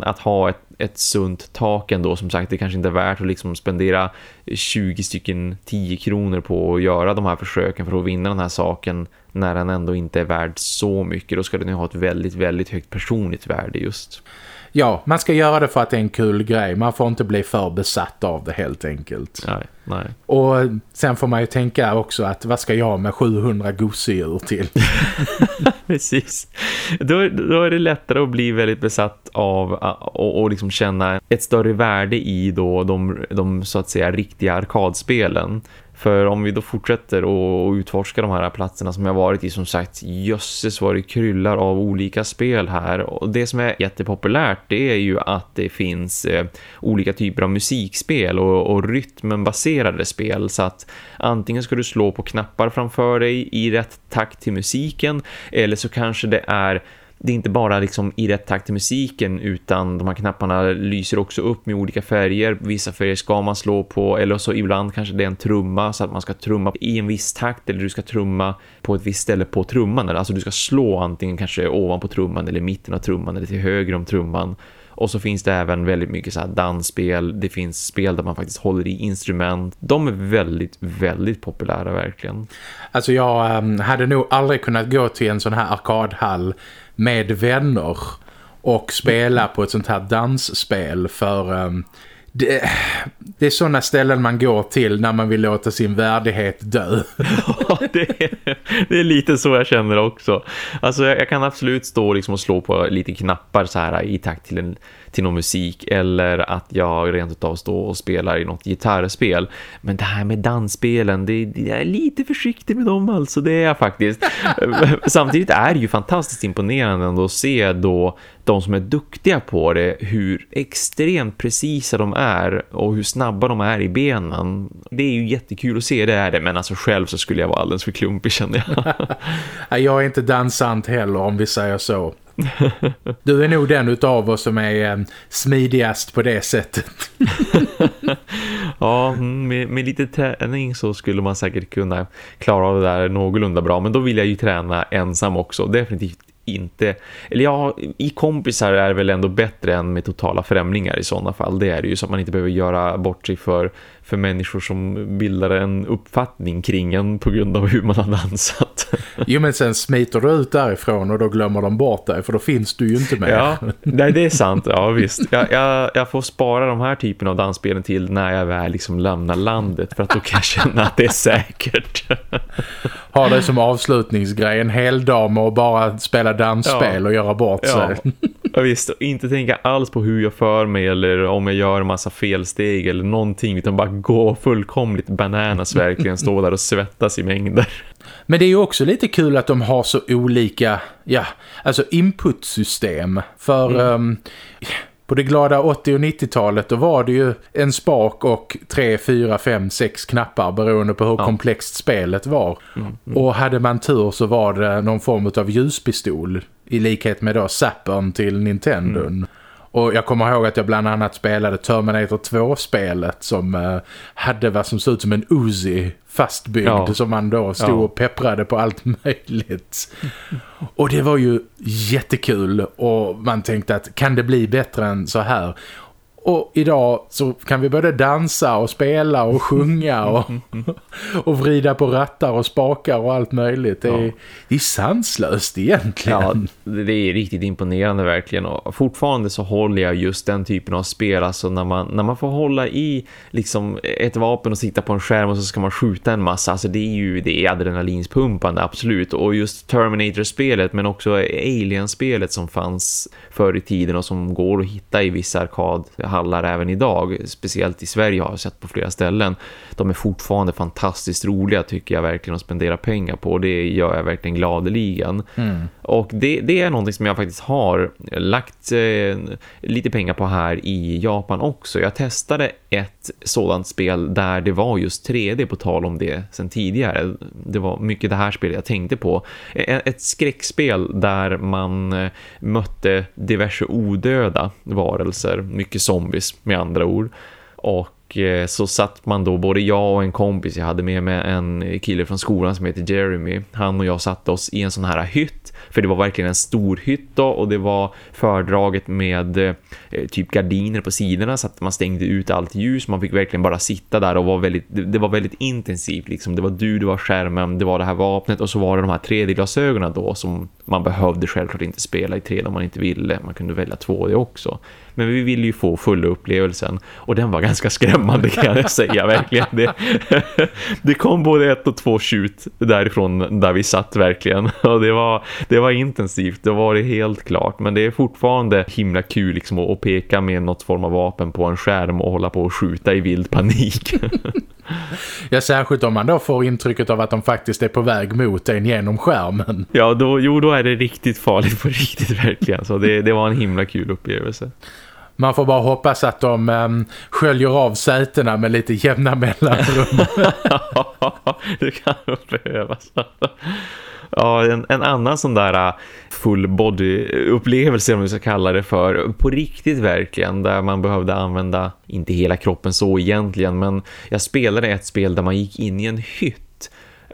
att ha ett, ett sunt tak ändå. Som sagt, det kanske inte är värt att liksom spendera 20 stycken 10 kronor på att göra de här försöken för att vinna den här saken när den ändå inte är värd så mycket. Då ska den ju ha ett väldigt, väldigt högt personligt värde just. Ja, man ska göra det för att det är en kul grej. Man får inte bli för besatt av det helt enkelt. Nej, nej. Och sen får man ju tänka också att vad ska jag med 700 gosedjur till? <laughs> Precis. Då, då är det lättare att bli väldigt besatt av och, och liksom känna ett större värde i då de, de så att säga riktiga arkadspelen. För om vi då fortsätter och utforska de här platserna som jag varit i, som sagt, jösses vad det kryllar av olika spel här. Och det som är jättepopulärt det är ju att det finns eh, olika typer av musikspel och, och rytmenbaserade spel. Så att antingen ska du slå på knappar framför dig i rätt takt till musiken eller så kanske det är det är inte bara liksom i rätt takt till musiken utan de här knapparna lyser också upp med olika färger. Vissa färger ska man slå på eller så ibland kanske det är en trumma så att man ska trumma i en viss takt eller du ska trumma på ett visst ställe på trumman. Alltså du ska slå antingen kanske ovanpå trumman eller mitten av trumman eller till höger om trumman. Och så finns det även väldigt mycket så här dansspel. Det finns spel där man faktiskt håller i instrument. De är väldigt, väldigt populära verkligen. Alltså jag um, hade nog aldrig kunnat gå till en sån här arkadhall med vänner och spela på ett sånt här dansspel för um, det, det, är sådana ställen man går till när man vill låta sin värdighet dö. <laughs> Ja, det är, det är lite så jag känner också. Alltså jag, jag kan absolut stå liksom och slå på lite knappar så här i takt till en till någon musik eller att jag rent utav står och spelar i något gitarrspel. Men det här med dansspelen, det, det är lite försiktig med dem alltså, det är jag faktiskt. <laughs> Samtidigt är det ju fantastiskt imponerande att se då de som är duktiga på det, hur extremt precisa de är och hur snabba de är i benen. Det är ju jättekul att se det är det, men alltså själv så skulle jag vara alldeles för klumpig känner jag. <laughs> jag är inte dansant heller om vi säger så. Du är nog den utav oss som är eh, smidigast på det sättet. <laughs> ja, mm, med, med, lite träning så skulle man säkert kunna klara av det där någorlunda bra. Men då vill jag ju träna ensam också. Definitivt inte, eller ja, i kompisar är det väl ändå bättre än med totala främlingar i sådana fall. Det är det ju så att man inte behöver göra bort sig för för människor som bildar en uppfattning kring en på grund av hur man har dansat. <laughs> Jo men sen smiter du ut därifrån och då glömmer de bort dig för då finns du ju inte med. Ja, <laughs> nej, det är sant. Ja visst. Jag, jag, jag, får spara de här typen av dansspelen till när jag väl liksom lämnar landet för att då kan jag känna att det är säkert. <laughs> Ha det som avslutningsgrej en hel dag med att bara spela dansspel ja. och göra bort sig. Ja. Ja visst, inte tänka alls på hur jag för mig eller om jag gör en massa felsteg eller någonting utan bara gå fullkomligt bananas verkligen stå där och svettas i mängder. Men det är ju också lite kul att de har så olika ja, alltså inputsystem för mm. um, på det glada 80- och 90-talet då var det ju en spak och 3, 4, 5, 6 knappar beroende på hur ja. komplext spelet var. Mm, mm. Och hade man tur så var det någon form av ljuspistol i likhet med då Sappern till Nintendo. Mm. Och jag kommer ihåg att jag bland annat spelade Terminator 2-spelet som eh, hade vad som såg ut som en Uzi fastbyggd ja. som man då stod ja. och pepprade på allt <laughs> möjligt. Och det var ju jättekul och man tänkte att kan det bli bättre än så här? Och idag så kan vi både dansa och spela och sjunga och, <laughs> och vrida på rattar och spakar och allt möjligt. Det är, ja. det är sanslöst egentligen. Ja, det är riktigt imponerande verkligen. Och fortfarande så håller jag just den typen av spel. Alltså när man, när man får hålla i liksom ett vapen och sitta på en skärm och så ska man skjuta en massa. Alltså det är ju det är adrenalinspumpande, absolut. Och just Terminator-spelet men också Alien-spelet som fanns förr i tiden och som går att hitta i vissa arkadhallar även idag. Speciellt i Sverige har jag sett på flera ställen. De är fortfarande fantastiskt roliga tycker jag verkligen att spendera pengar på. Det gör jag verkligen gladeligen. Mm. Och det, det, är någonting som jag faktiskt har lagt eh, lite pengar på här i Japan också. Jag testade ett sådant spel där det var just 3D på tal om det sen tidigare. Det var mycket det här spelet jag tänkte på. Ett skräckspel där man eh, mötte diverse odöda varelser, mycket zombies med andra ord. Och eh, så satt man då, både jag och en kompis, jag hade med mig en kille från skolan som heter Jeremy. Han och jag satte oss i en sån här hytt för det var verkligen en stor hytt då, och det var fördraget med eh, typ gardiner på sidorna så att man stängde ut allt ljus. Man fick verkligen bara sitta där och var väldigt, det var väldigt intensivt. Liksom. Det var du, det var skärmen, det var det här vapnet och så var det de här 3D-glasögonen då som man behövde självklart inte spela i 3D om man inte ville. Man kunde välja 2D också. Men vi ville ju få fulla upplevelsen och den var ganska skrämmande kan jag säga verkligen. Det, <laughs> det kom både ett och två skjut därifrån där vi satt verkligen. <laughs> Och det var, det var intensivt, det var det helt klart. Men det är fortfarande himla kul liksom att peka med något form av vapen på en skärm och hålla på och skjuta i vild panik. <laughs> Ja, särskilt om man då får intrycket av att de faktiskt är på väg mot en genom skärmen. Ja, då, jo, då är det riktigt farligt på riktigt verkligen. Så det, det var en himla kul upplevelse. Man får bara hoppas att de um, sköljer av sätena med lite jämna mellanrum. <laughs> det kan nog behövas. Ja, en, en, annan sån där äh, full body upplevelse om vi ska kalla det för på riktigt verkligen där man behövde använda inte hela kroppen så egentligen men jag spelade ett spel där man gick in i en hytt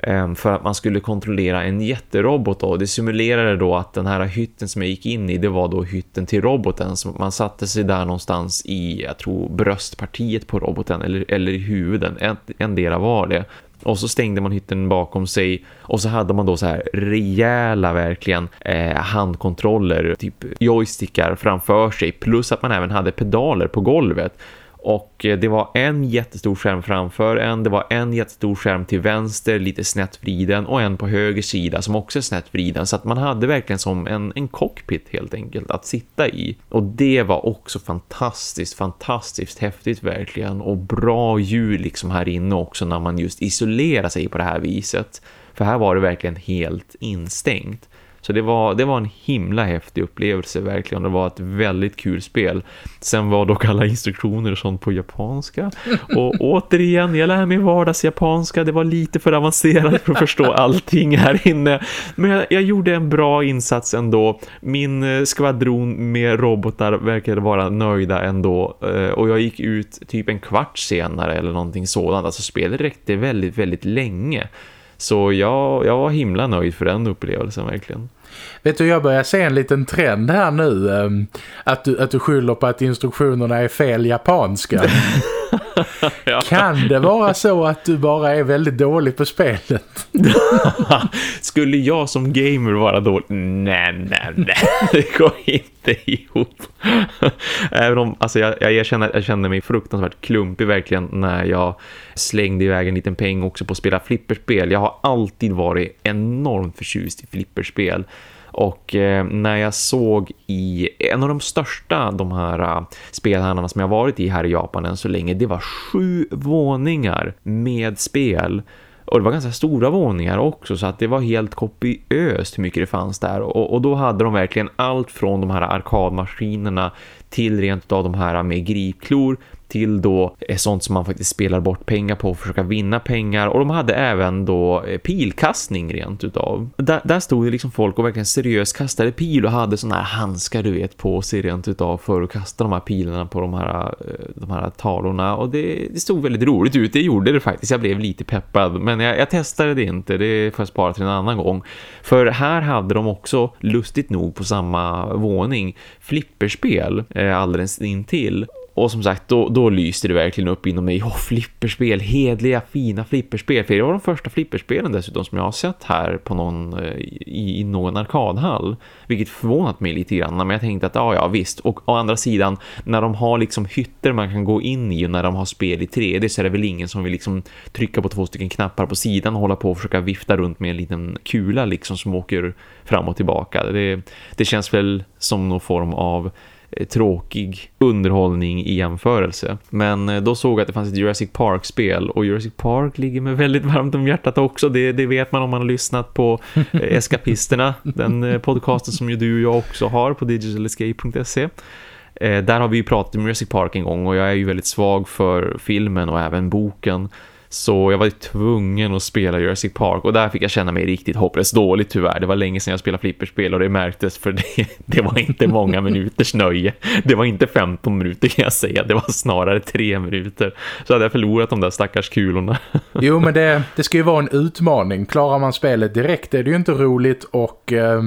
Ehm, för att man skulle kontrollera en jätterobot och det simulerade då att den här hytten som jag gick in i det var då hytten till roboten. Så man satte sig där någonstans i jag tror bröstpartiet på roboten eller, eller i huvuden, en, en del var det. Och så stängde man hytten bakom sig och så hade man då så här rejäla verkligen eh, handkontroller, typ joystickar framför sig. Plus att man även hade pedaler på golvet och eh, det var en jättestor skärm framför en, det var en jättestor skärm till vänster, lite snett vriden och en på höger sida som också är snett vriden. Så att man hade verkligen som en, en cockpit helt enkelt att sitta i. Och det var också fantastiskt, fantastiskt häftigt verkligen. Och bra ljud liksom här inne också när man just isolerar sig på det här viset. För här var det verkligen helt instängt. Så det var, det var en himla häftig upplevelse verkligen. Det var ett väldigt kul spel. Sen var dock alla instruktioner och sånt på japanska. <laughs> Och återigen, jag lär mig vardagsjapanska. Det var lite för avancerat för att förstå <laughs> allting här inne. Men jag, jag gjorde en bra insats ändå. Min eh, skvadron med robotar verkade vara nöjda ändå. Eh, och jag gick ut typ en kvart senare eller någonting sådant. Alltså spelet räckte väldigt, väldigt länge. Så jag, jag var himla nöjd för den upplevelsen verkligen. Vet du, jag börjar se en liten trend här nu. Ehm, att du, att du skyller på att instruktionerna är fel japanska. <laughs> <laughs> ja. Kan det vara så att du bara är väldigt dålig på spelet? <laughs> Skulle jag som gamer vara dålig? Nej, nej, nej. <laughs> Det går inte ihop. Även om, alltså jag, jag erkänner jag kände mig fruktansvärt klumpig verkligen när jag slängde iväg en liten peng också på att spela flipperspel. Jag har alltid varit enormt förtjust i flipperspel. Och eh, när jag såg i en av de största de här eh, spelhandlarna som jag varit i här i Japan än så länge, det var sju våningar med spel. Och det var ganska stora våningar också så att det var helt kopiöst hur mycket det fanns där. Och, och då hade de verkligen allt från de här arkadmaskinerna till rent av de här eh, med gripklor till då eh, sånt som man faktiskt spelar bort pengar på och försöka vinna pengar. Och de hade även då eh, pilkastning rent utav. Där, där stod det liksom folk och verkligen seriöst kastade pil och hade såna här handskar du vet på sig rent utav för att kasta de här pilarna på de här, eh, de här talorna. Och det, det stod väldigt roligt ut, det gjorde det faktiskt. Jag blev lite peppad men jag, jag testade det inte, det får jag spara till en annan gång. För här hade de också lustigt nog på samma våning flipperspel eh, alldeles intill. Och som sagt, då, då lyste det verkligen upp inom mig. Oh, flipperspel, hedliga, fina flipperspel. För det var de första flipperspelen dessutom som jag har sett här på någon, eh, i, i någon arkadhall. Vilket förvånat mig lite grann. Men jag tänkte att ja, ja visst. Och å andra sidan, när de har liksom hytter man kan gå in i och när de har spel i 3D så är det väl ingen som vill liksom trycka på två stycken knappar på sidan och hålla på och försöka vifta runt med en liten kula liksom som åker fram och tillbaka. Det, det känns väl som någon form av tråkig underhållning i jämförelse. Men eh, då såg jag att det fanns ett Jurassic Park-spel och Jurassic Park ligger mig <laughs> väldigt varmt om hjärtat också. Det, det vet man om man har lyssnat på eh, Eskapisterna, <laughs> den podcasten som ju du och jag också har på digitalescape.se. Där har vi ju pratat om Jurassic Park en gång och jag är ju väldigt svag för filmen och även boken. Så jag var tvungen att spela Jurassic Park och där fick jag känna mig riktigt hopplöst dåligt tyvärr. Det var länge sedan jag spelade flipperspel och det märktes för det, <laughs> det var inte många <laughs> minuters nöje. Det var inte 15 minuter kan jag säga, det var snarare 3 minuter. Så hade jag förlorat de där stackars kulorna. <laughs> Jo men det, det ska ju vara en utmaning. Klarar man spelet direkt är det ju inte roligt och... Eh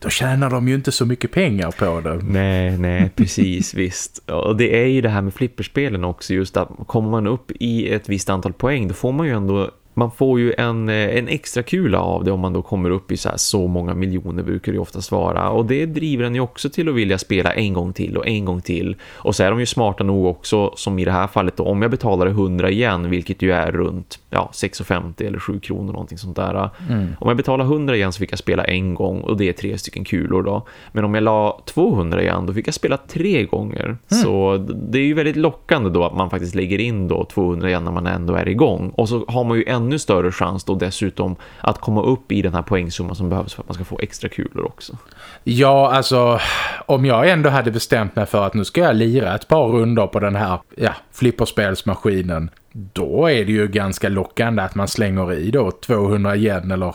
då tjänar de ju inte så mycket pengar på det. Nej, nej, precis, <laughs> visst. Och det är ju det här med flipperspelen också, just att kommer man upp i ett visst antal poäng, då får man ju ändå man får ju en, eh, en extra kula av det om man då kommer upp i så, här, så många miljoner brukar det oftast vara. Och det driver en ju också till att vilja spela en gång till och en gång till. Och så är de ju smarta nog också som i det här fallet då, om jag betalar 100 igen vilket ju är runt ja, 6,50 eller 7 kronor någonting sånt där. Mm. Om jag betalar 100 igen så fick jag spela en gång och det är tre stycken kulor då. Men om jag la 200 igen då fick jag spela tre gånger. Mm. Så det är ju väldigt lockande då att man faktiskt lägger in då 200 igen när man ändå är igång. Och så har man ju ännu större chans då dessutom att komma upp i den här poängsumman som behövs för att man ska få extra kulor också. Ja, alltså om jag ändå hade bestämt mig för att nu ska jag lira ett par runder på den här ja, flipperspelsmaskinen då är det ju ganska lockande att man slänger i då 200 yen eller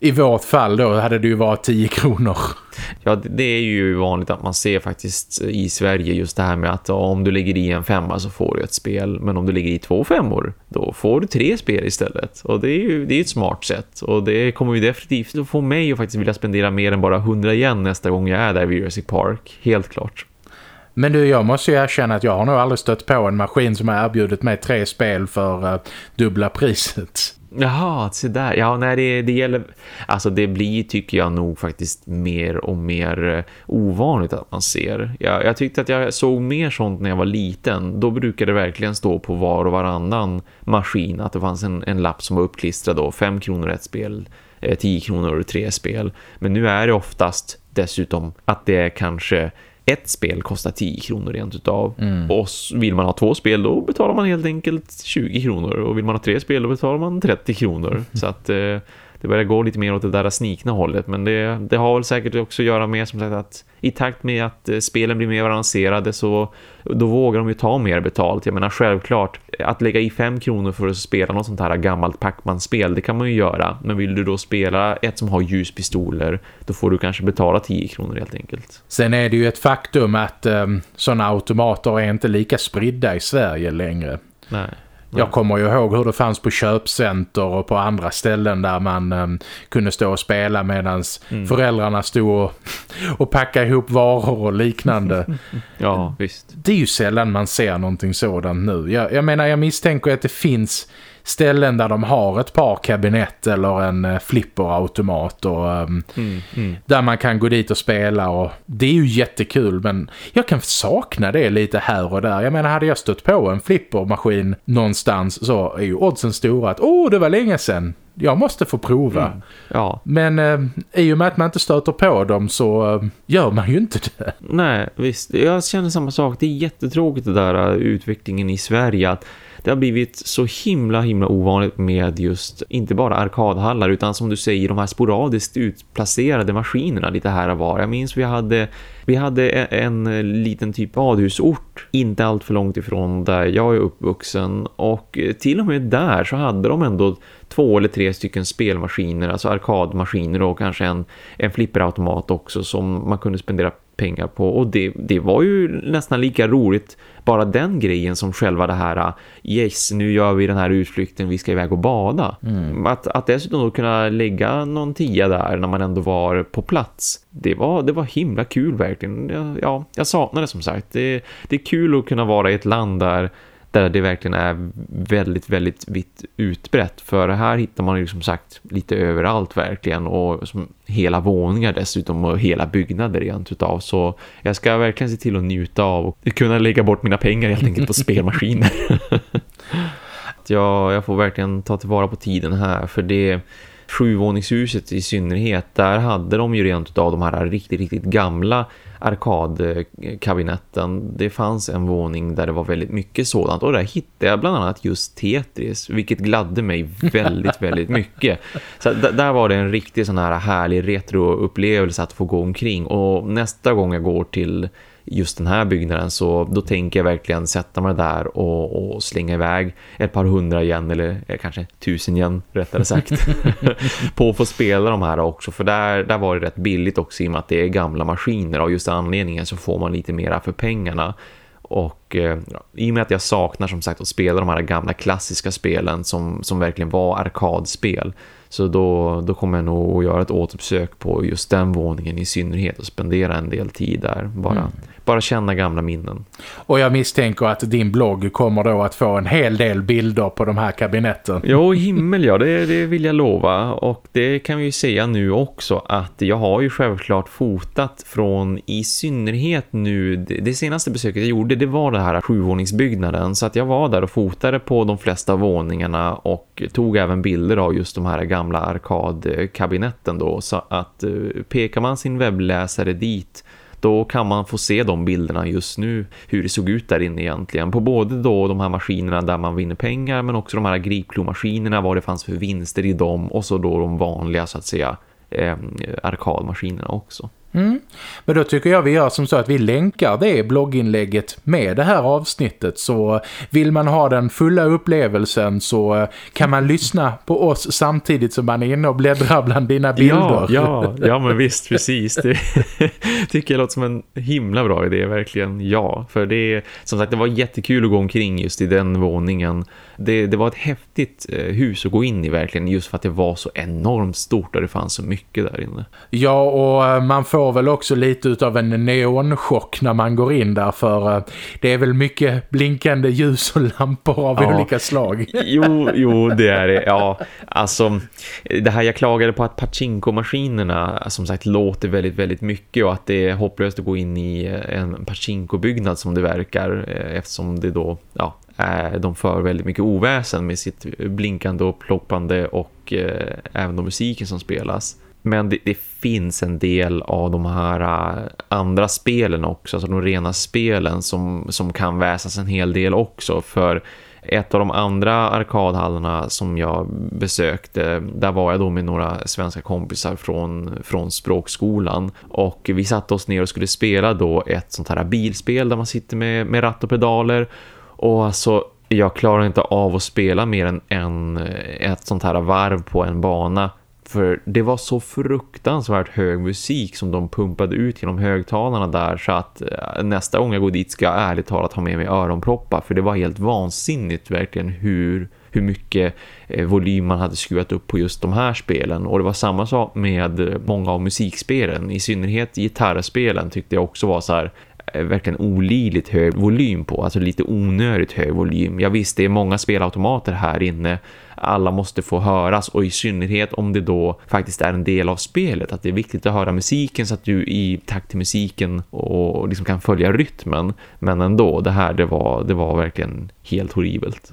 i vårt fall då hade det ju varit 10 kronor. Ja, det är ju vanligt att man ser faktiskt i Sverige just det här med att om du lägger i en femma så får du ett spel. Men om du lägger i två femmor, då får du tre spel istället. Och det är ju det är ett smart sätt. Och det kommer ju definitivt att få mig att faktiskt vilja spendera mer än bara 100 igen nästa gång jag är där vid Jurassic Park. Helt klart. Men du, jag måste ju erkänna att jag har nog aldrig stött på en maskin som har erbjudit mig tre spel för uh, dubbla priset. Jaha, se där. Ja, nej, det, det gäller... Alltså det blir, tycker jag nog faktiskt mer och mer eh, ovanligt att man ser. Jag, jag tyckte att jag såg mer sånt när jag var liten. Då brukade det verkligen stå på var och varannan maskin att det fanns en, en lapp som var uppklistrad då. Fem kronor ett spel, eh, tio kronor tre spel. Men nu är det oftast dessutom att det är kanske ett spel kostar 10 kronor rent utav. Mm. Och vill man ha två spel då betalar man helt enkelt 20 kronor. Och vill man ha tre spel då betalar man 30 kronor. Mm. <laughs> Så att eh, det börjar gå lite mer åt det där snikna hållet. Men det, det har väl säkert också att göra med som sagt att i takt med att eh, spelen blir mer avancerade så då vågar de ju ta mer betalt. Jag menar självklart, att lägga i fem kronor för att spela något sånt här gammalt Pac-Man-spel, det kan man ju göra. Men vill du då spela ett som har ljuspistoler, då får du kanske betala 10 kronor helt enkelt. Sen är det ju ett faktum att um, sådana automater är inte lika spridda i Sverige längre. Nej. Jag kommer ju ihåg hur det fanns på köpcenter och på andra ställen där man um, kunde stå och spela medan mm. föräldrarna stod och, <laughs> och packade ihop varor och liknande. <laughs> ja, visst. Det är ju sällan man ser någonting sådant nu. Jag, jag menar, jag misstänker att det finns ställen där de har ett par kabinett eller en eh, flipperautomat och um, mm, mm. där man kan gå dit och spela och det är ju jättekul men jag kan sakna det lite här och där. Jag menar hade jag stött på en flippermaskin någonstans så är ju oddsen stora att åh det var länge sedan jag måste få prova. Mm. Ja. Men eh, i och med att man inte stöter på dem så eh, gör man ju inte det. Nej, visst. Jag känner samma sak. Det är jättetråkigt det där uh, utvecklingen i Sverige att det har blivit så himla himla ovanligt med just inte bara arkadhallar utan som du säger de här sporadiskt utplacerade maskinerna lite här och var. Jag minns vi hade vi hade e, en, liten typ badhusort inte allt för långt ifrån där jag är uppvuxen och eh, till och med där så hade de ändå två eller tre stycken spelmaskiner, alltså arkadmaskiner och kanske en, en flipperautomat också som man kunde spendera pengar på och det, det var ju nästan lika roligt bara den grejen som själva det här yes, nu gör vi den här utflykten, vi ska iväg och bada. Mm. Att, att dessutom då kunna lägga någon tia där när man ändå var på plats det var, det var himla kul verkligen. Ja, ja jag saknar det som sagt. Det, det är kul att kunna vara i ett land där där det verkligen är väldigt, väldigt vitt utbrett. För här hittar man ju som sagt lite överallt verkligen och som hela våningar dessutom och hela byggnader rent utav. Så jag ska verkligen se till att njuta av och kunna lägga bort mina pengar helt enkelt på <laughs> spelmaskiner. <laughs> jag, jag får verkligen ta tillvara på tiden här för det sjuvåningshuset i synnerhet, där hade de ju rent av de här riktigt, riktigt gamla arkadkabinetten. Det fanns en våning där det var väldigt mycket sådant och där hittade jag bland annat just Tetris, vilket gladde mig väldigt, väldigt mycket. Så där var det en riktigt sån här härlig retroupplevelse att få gå omkring och nästa gång jag går till just den här byggnaden så då tänker jag verkligen sätta mig där och, och slänga iväg ett par hundra igen eller eh, kanske tusen igen rättare sagt <laughs> på att få spela de här också. För där, där var det rätt billigt också i och med att det är gamla maskiner och just anledningen så får man lite mera för pengarna. Och och eh, i och med att jag saknar som sagt att spela de här gamla klassiska spelen som, som verkligen var arkadspel så då, då kommer jag nog att göra ett återbesök på just den våningen i synnerhet och spendera en del tid där. Bara, mm. bara känna gamla minnen. Och jag misstänker att din blogg kommer då att få en hel del bilder på de här kabinetten. Jo, himmel ja, det, det vill jag lova. Och det kan vi ju säga nu också att jag har ju självklart fotat från i synnerhet nu, det, det senaste besöket jag gjorde det var det här sjuvåningsbyggnaden. Så att jag var där och fotade på de flesta våningarna och tog även bilder av just de här gamla arkadkabinetten då så att eh, pekar man sin webbläsare dit då kan man få se de bilderna just nu hur det såg ut där inne egentligen på både då de här maskinerna där man vinner pengar men också de här griplomaskinerna vad det fanns för vinster i dem och så då de vanliga så att säga eh, arkadmaskinerna också. Mm. Men då tycker jag vi gör som så att vi länkar det blogginlägget med det här avsnittet så vill man ha den fulla upplevelsen så kan man lyssna på oss samtidigt som man är inne och bläddrar bland dina bilder. Ja, ja, <laughs> ja men visst, precis. Det <laughs> tycker jag låter som en himla bra idé, verkligen ja. För det är, som sagt, det var jättekul att gå omkring just i den våningen det, det var ett häftigt eh, hus att gå in i verkligen just för att det var så enormt stort och det fanns så mycket där inne. Ja och eh, man får väl också lite av en neonchock när man går in där för eh, det är väl mycket blinkande ljus och <laughs> lampor av ja. olika slag. <laughs> Jo, jo, det är det. Ja, alltså det här jag klagade på att pachinko-maskinerna som sagt låter väldigt, väldigt mycket och att det är hopplöst att gå in i en pachinko-byggnad som det verkar eftersom det då, ja, Eh, de för väldigt mycket oväsen med sitt blinkande och ploppande och eh, även de musiken som spelas. Men det, det, finns en del av de här uh, andra spelen också, alltså de rena spelen som, som kan väsas en hel del också. För ett av de andra arkadhallarna som jag besökte, där var jag då med några svenska kompisar från, från språkskolan. Och vi satte oss ner och skulle spela då ett sånt här bilspel där man sitter med, med ratt och pedaler och alltså, jag klarar inte av att spela mer än en, eh, ett sånt här varv på en bana. För det var så fruktansvärt hög musik som de pumpade ut genom högtalarna där så att eh, nästa gång jag går dit ska jag ärligt talat ha med mig öronproppar. För det var helt vansinnigt verkligen hur, hur mycket eh, volym man hade skruvat upp på just de här spelen. Och det var samma sak med många av musikspelen. I synnerhet gitarrspelen tyckte jag också var så här Eh, verkligen olidligt hög volym på. Alltså lite onödigt hög volym. Jag visst, det är många spelautomater här inne. Alla måste få höras och i synnerhet om det då faktiskt är en del av spelet. Att det är viktigt att höra musiken så att du i takt till musiken och liksom kan följa rytmen. Men ändå, det här det var, det var verkligen helt horribelt.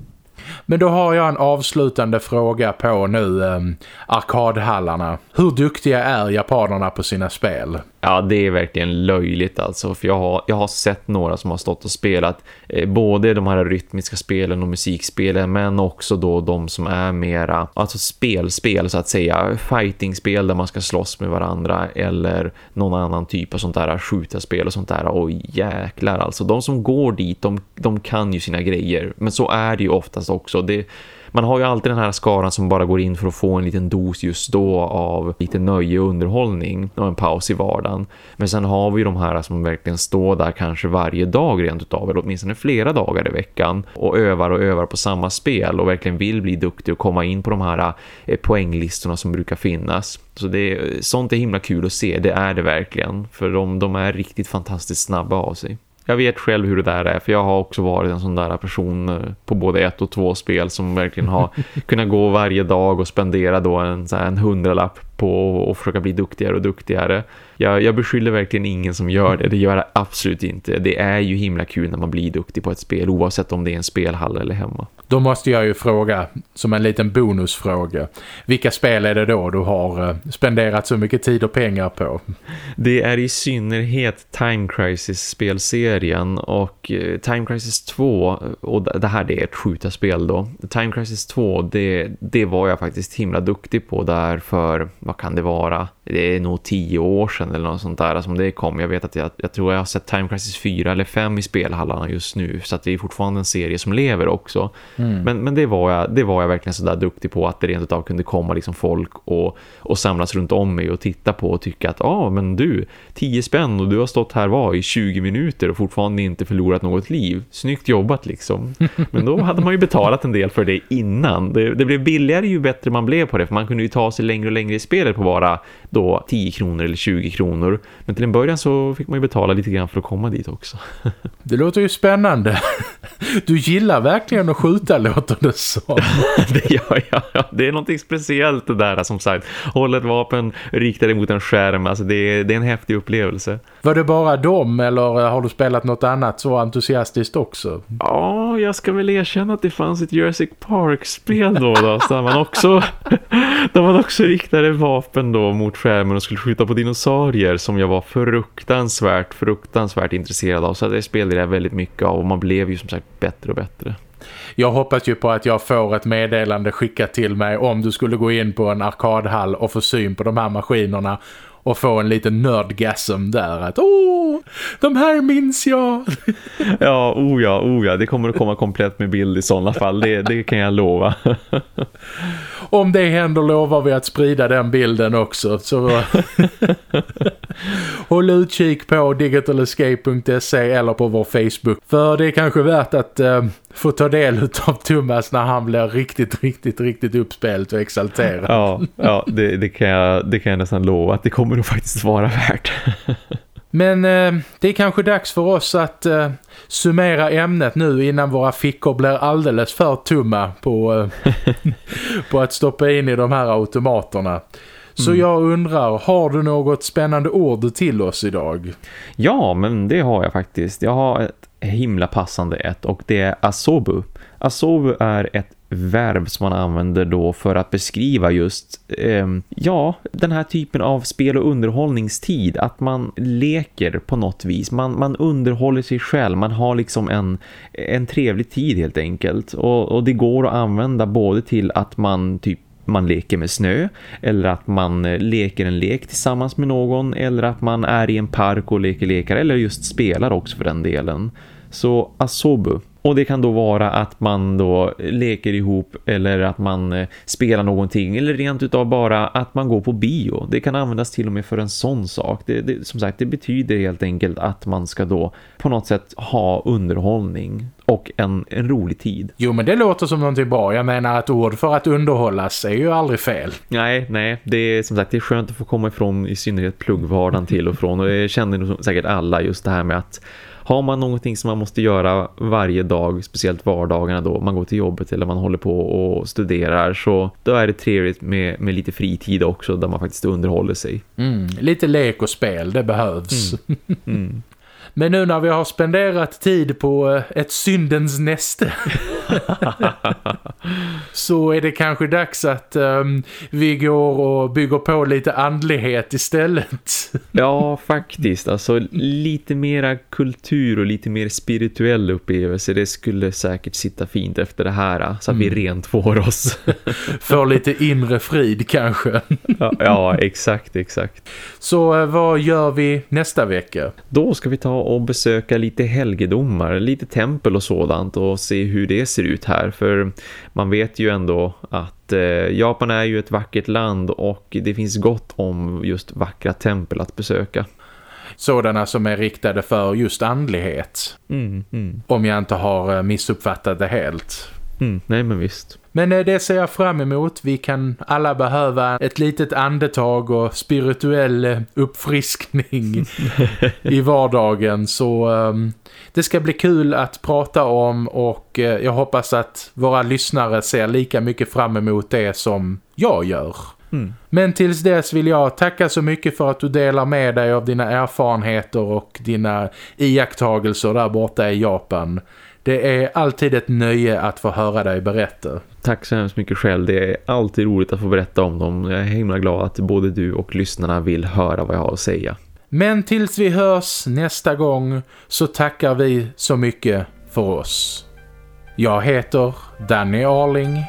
Men då har jag en avslutande fråga på nu eh, arkadhallarna. Hur duktiga är japanerna på sina spel? Ja, det är verkligen löjligt alltså. För jag har, jag har sett några som har stått och spelat eh, både de här rytmiska spelen och musikspelen men också då de som är mera, alltså spelspel så att säga. Fightingspel där man ska slåss med varandra eller någon annan typ av sånt där skjutarspel och sånt där. Och jäklar alltså. De som går dit, de, de kan ju sina grejer. Men så är det ju oftast också. Det man har ju alltid den här skaran som bara går in för att få en liten dos just då av lite nöje och underhållning och en paus i vardagen. Men sen har vi ju de här som verkligen står där kanske varje dag rent utav eller åtminstone flera dagar i veckan och övar och övar på samma spel och verkligen vill bli duktig och komma in på de här eh, poänglistorna som brukar finnas. Så det, sånt är himla kul att se, det är det verkligen. För de, de är riktigt fantastiskt snabba av sig. Jag vet själv hur det där är för jag har också varit en sån där person eh, på både ett och två spel som verkligen har <laughs> kunnat gå varje dag och spendera då en, så här, en hundralapp på att försöka bli duktigare och duktigare. Jag, jag beskyller verkligen ingen som gör det, det gör jag absolut inte. Det är ju himla kul när man blir duktig på ett spel oavsett om det är en spelhall eller hemma. Då måste jag ju fråga, som en liten bonusfråga, vilka spel är det då du har eh, spenderat så mycket tid och pengar på? Det är i synnerhet Time Crisis-spelserien och eh, Time Crisis 2, och det här det är ett skjutarspel då. Time Crisis 2, det, det var jag faktiskt himla duktig på där för vad kan det vara? Det är nog tio år sedan eller något sånt där som det kom. Jag vet att jag, jag tror jag har sett Time Crisis 4 eller 5 i spelhallarna just nu. Så att det är fortfarande en serie som lever också. Mm. Men, men det, var jag, det var jag verkligen så där duktig på att det rent utav kunde komma liksom folk och, och samlas runt om mig och titta på och tycka att ja ah, men du, 10 spänn och du har stått här var i 20 minuter och fortfarande inte förlorat något liv. Snyggt jobbat liksom. <laughs> Men då hade man ju betalat en del för det innan. Det, det blev billigare ju bättre man blev på det för man kunde ju ta sig längre och längre i spelet på bara då 10 kronor eller 20 kronor. Men till en början så fick man ju betala lite grann för att komma dit också. Det låter ju spännande. <laughs> Du gillar verkligen att skjuta låter det som. det gör jag. Det är någonting speciellt det där som sagt. Hålla ett vapen riktade mot en skärm. Alltså det är, det är en häftig upplevelse. Var det bara dem eller har du spelat något annat så entusiastiskt också? Ja, jag ska väl erkänna att det fanns ett Jurassic Park-spel då, då där man också <laughs> där man också riktade vapen då mot skärmen och skulle skjuta på dinosaurier som jag var fruktansvärt, fruktansvärt intresserad av. Så det spelade jag väldigt mycket av och man blev ju som sagt bättre och bättre. Jag hoppas ju på att jag får ett meddelande skickat till mig om du skulle gå in på en arkadhall och få syn på de här maskinerna och få en liten nördgasm där att åh, de här minns jag. <laughs> ja, oh ja, oh ja, det kommer att komma komplett med bild i sådana fall, det, det kan jag lova. <laughs> Om det händer lovar vi att sprida den bilden också. Så <laughs> håll utkik på digitalescape.se eller på vår Facebook. För det är kanske värt att uh, få ta del av Thomas när han blir riktigt, riktigt, riktigt uppspelt och exalterad. Ja, ja det, det, kan jag, det kan jag nästan lova att det kommer nog faktiskt vara värt. Men eh, det är kanske dags för oss att eh, summera ämnet nu innan våra fickor blir alldeles för tumma på, eh, <laughs> på att stoppa in i de här automaterna. Så mm. jag undrar, har du något spännande ord till oss idag? Ja, men det har jag faktiskt. Jag har ett himla passande ett och det är asobu. Asobu är ett verb som man använder då för att beskriva just eh, ja, den här typen av spel- och underhållningstid. Att man leker på något vis. Man, man underhåller sig själv. Man har liksom en, en trevlig tid helt enkelt. Och, och det går att använda både till att man typ man leker med snö eller att man eh, leker en lek tillsammans med någon eller att man är i en park och leker lekar eller just spelar också för den delen. Så asobu och det kan då vara att man då eh, leker ihop eller att man eh, spelar någonting eller rent utav bara att man går på bio. Det kan användas till och med för en sån sak. Det, det, som sagt, det betyder helt enkelt att man ska då på något sätt ha underhållning och en, en rolig tid. Jo, men det låter som någonting bra. Jag menar att ord för att underhållas är ju aldrig fel. Nej, nej. Det är som sagt det är skönt att få komma ifrån i synnerhet pluggvardagen till och från. Och det känner säkert alla just det här med att har man någonting som man måste göra varje dag, speciellt vardagarna då, man går till jobbet eller man håller på och studerar så då är det trevligt med, med lite fritid också där man faktiskt underhåller sig. Mm, lite lek och spel, det behövs. Mm. Mm. Men nu när vi har spenderat tid på eh, ett syndens näste <laughs> <laughs> så är det kanske dags att um, vi går och bygger på lite andlighet istället. <laughs> ja, faktiskt. Alltså lite mera kultur och lite mer spirituell upplevelse. Det skulle säkert sitta fint efter det här så att mm. vi rent får oss. <laughs> Får lite inre frid kanske. ja, ja, exakt, exakt. Så uh, vad gör vi nästa vecka? Då ska vi ta och besöka lite helgedomar, lite tempel och sådant och se hur det ser ut här. För man vet ju ändå att eh, Japan är ju ett vackert land och det finns gott om just vackra tempel att besöka. Sådana som är riktade för just andlighet. Mm, mm. Om jag inte har eh, missuppfattat det helt. Mm, nej men visst. Men eh, det ser jag fram emot. Vi kan alla behöva ett litet andetag och spirituell eh, uppfriskning <laughs> i vardagen. Så um, det ska bli kul att prata om och uh, jag hoppas att våra lyssnare ser lika mycket fram emot det som jag gör. Mm. Men tills dess vill jag tacka så mycket för att du delar med dig av dina erfarenheter och dina iakttagelser där borta i Japan. Det är alltid ett nöje att få höra dig berätta. Tack så hemskt mycket själv. Det är alltid roligt att få berätta om dem. Jag är himla glad att både du och lyssnarna vill höra vad jag har att säga. Men tills vi hörs nästa gång så tackar vi så mycket för oss. Jag heter Danny Arling.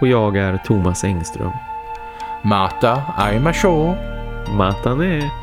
Och jag är Thomas Engström. Mata Aima Shaw. Matane.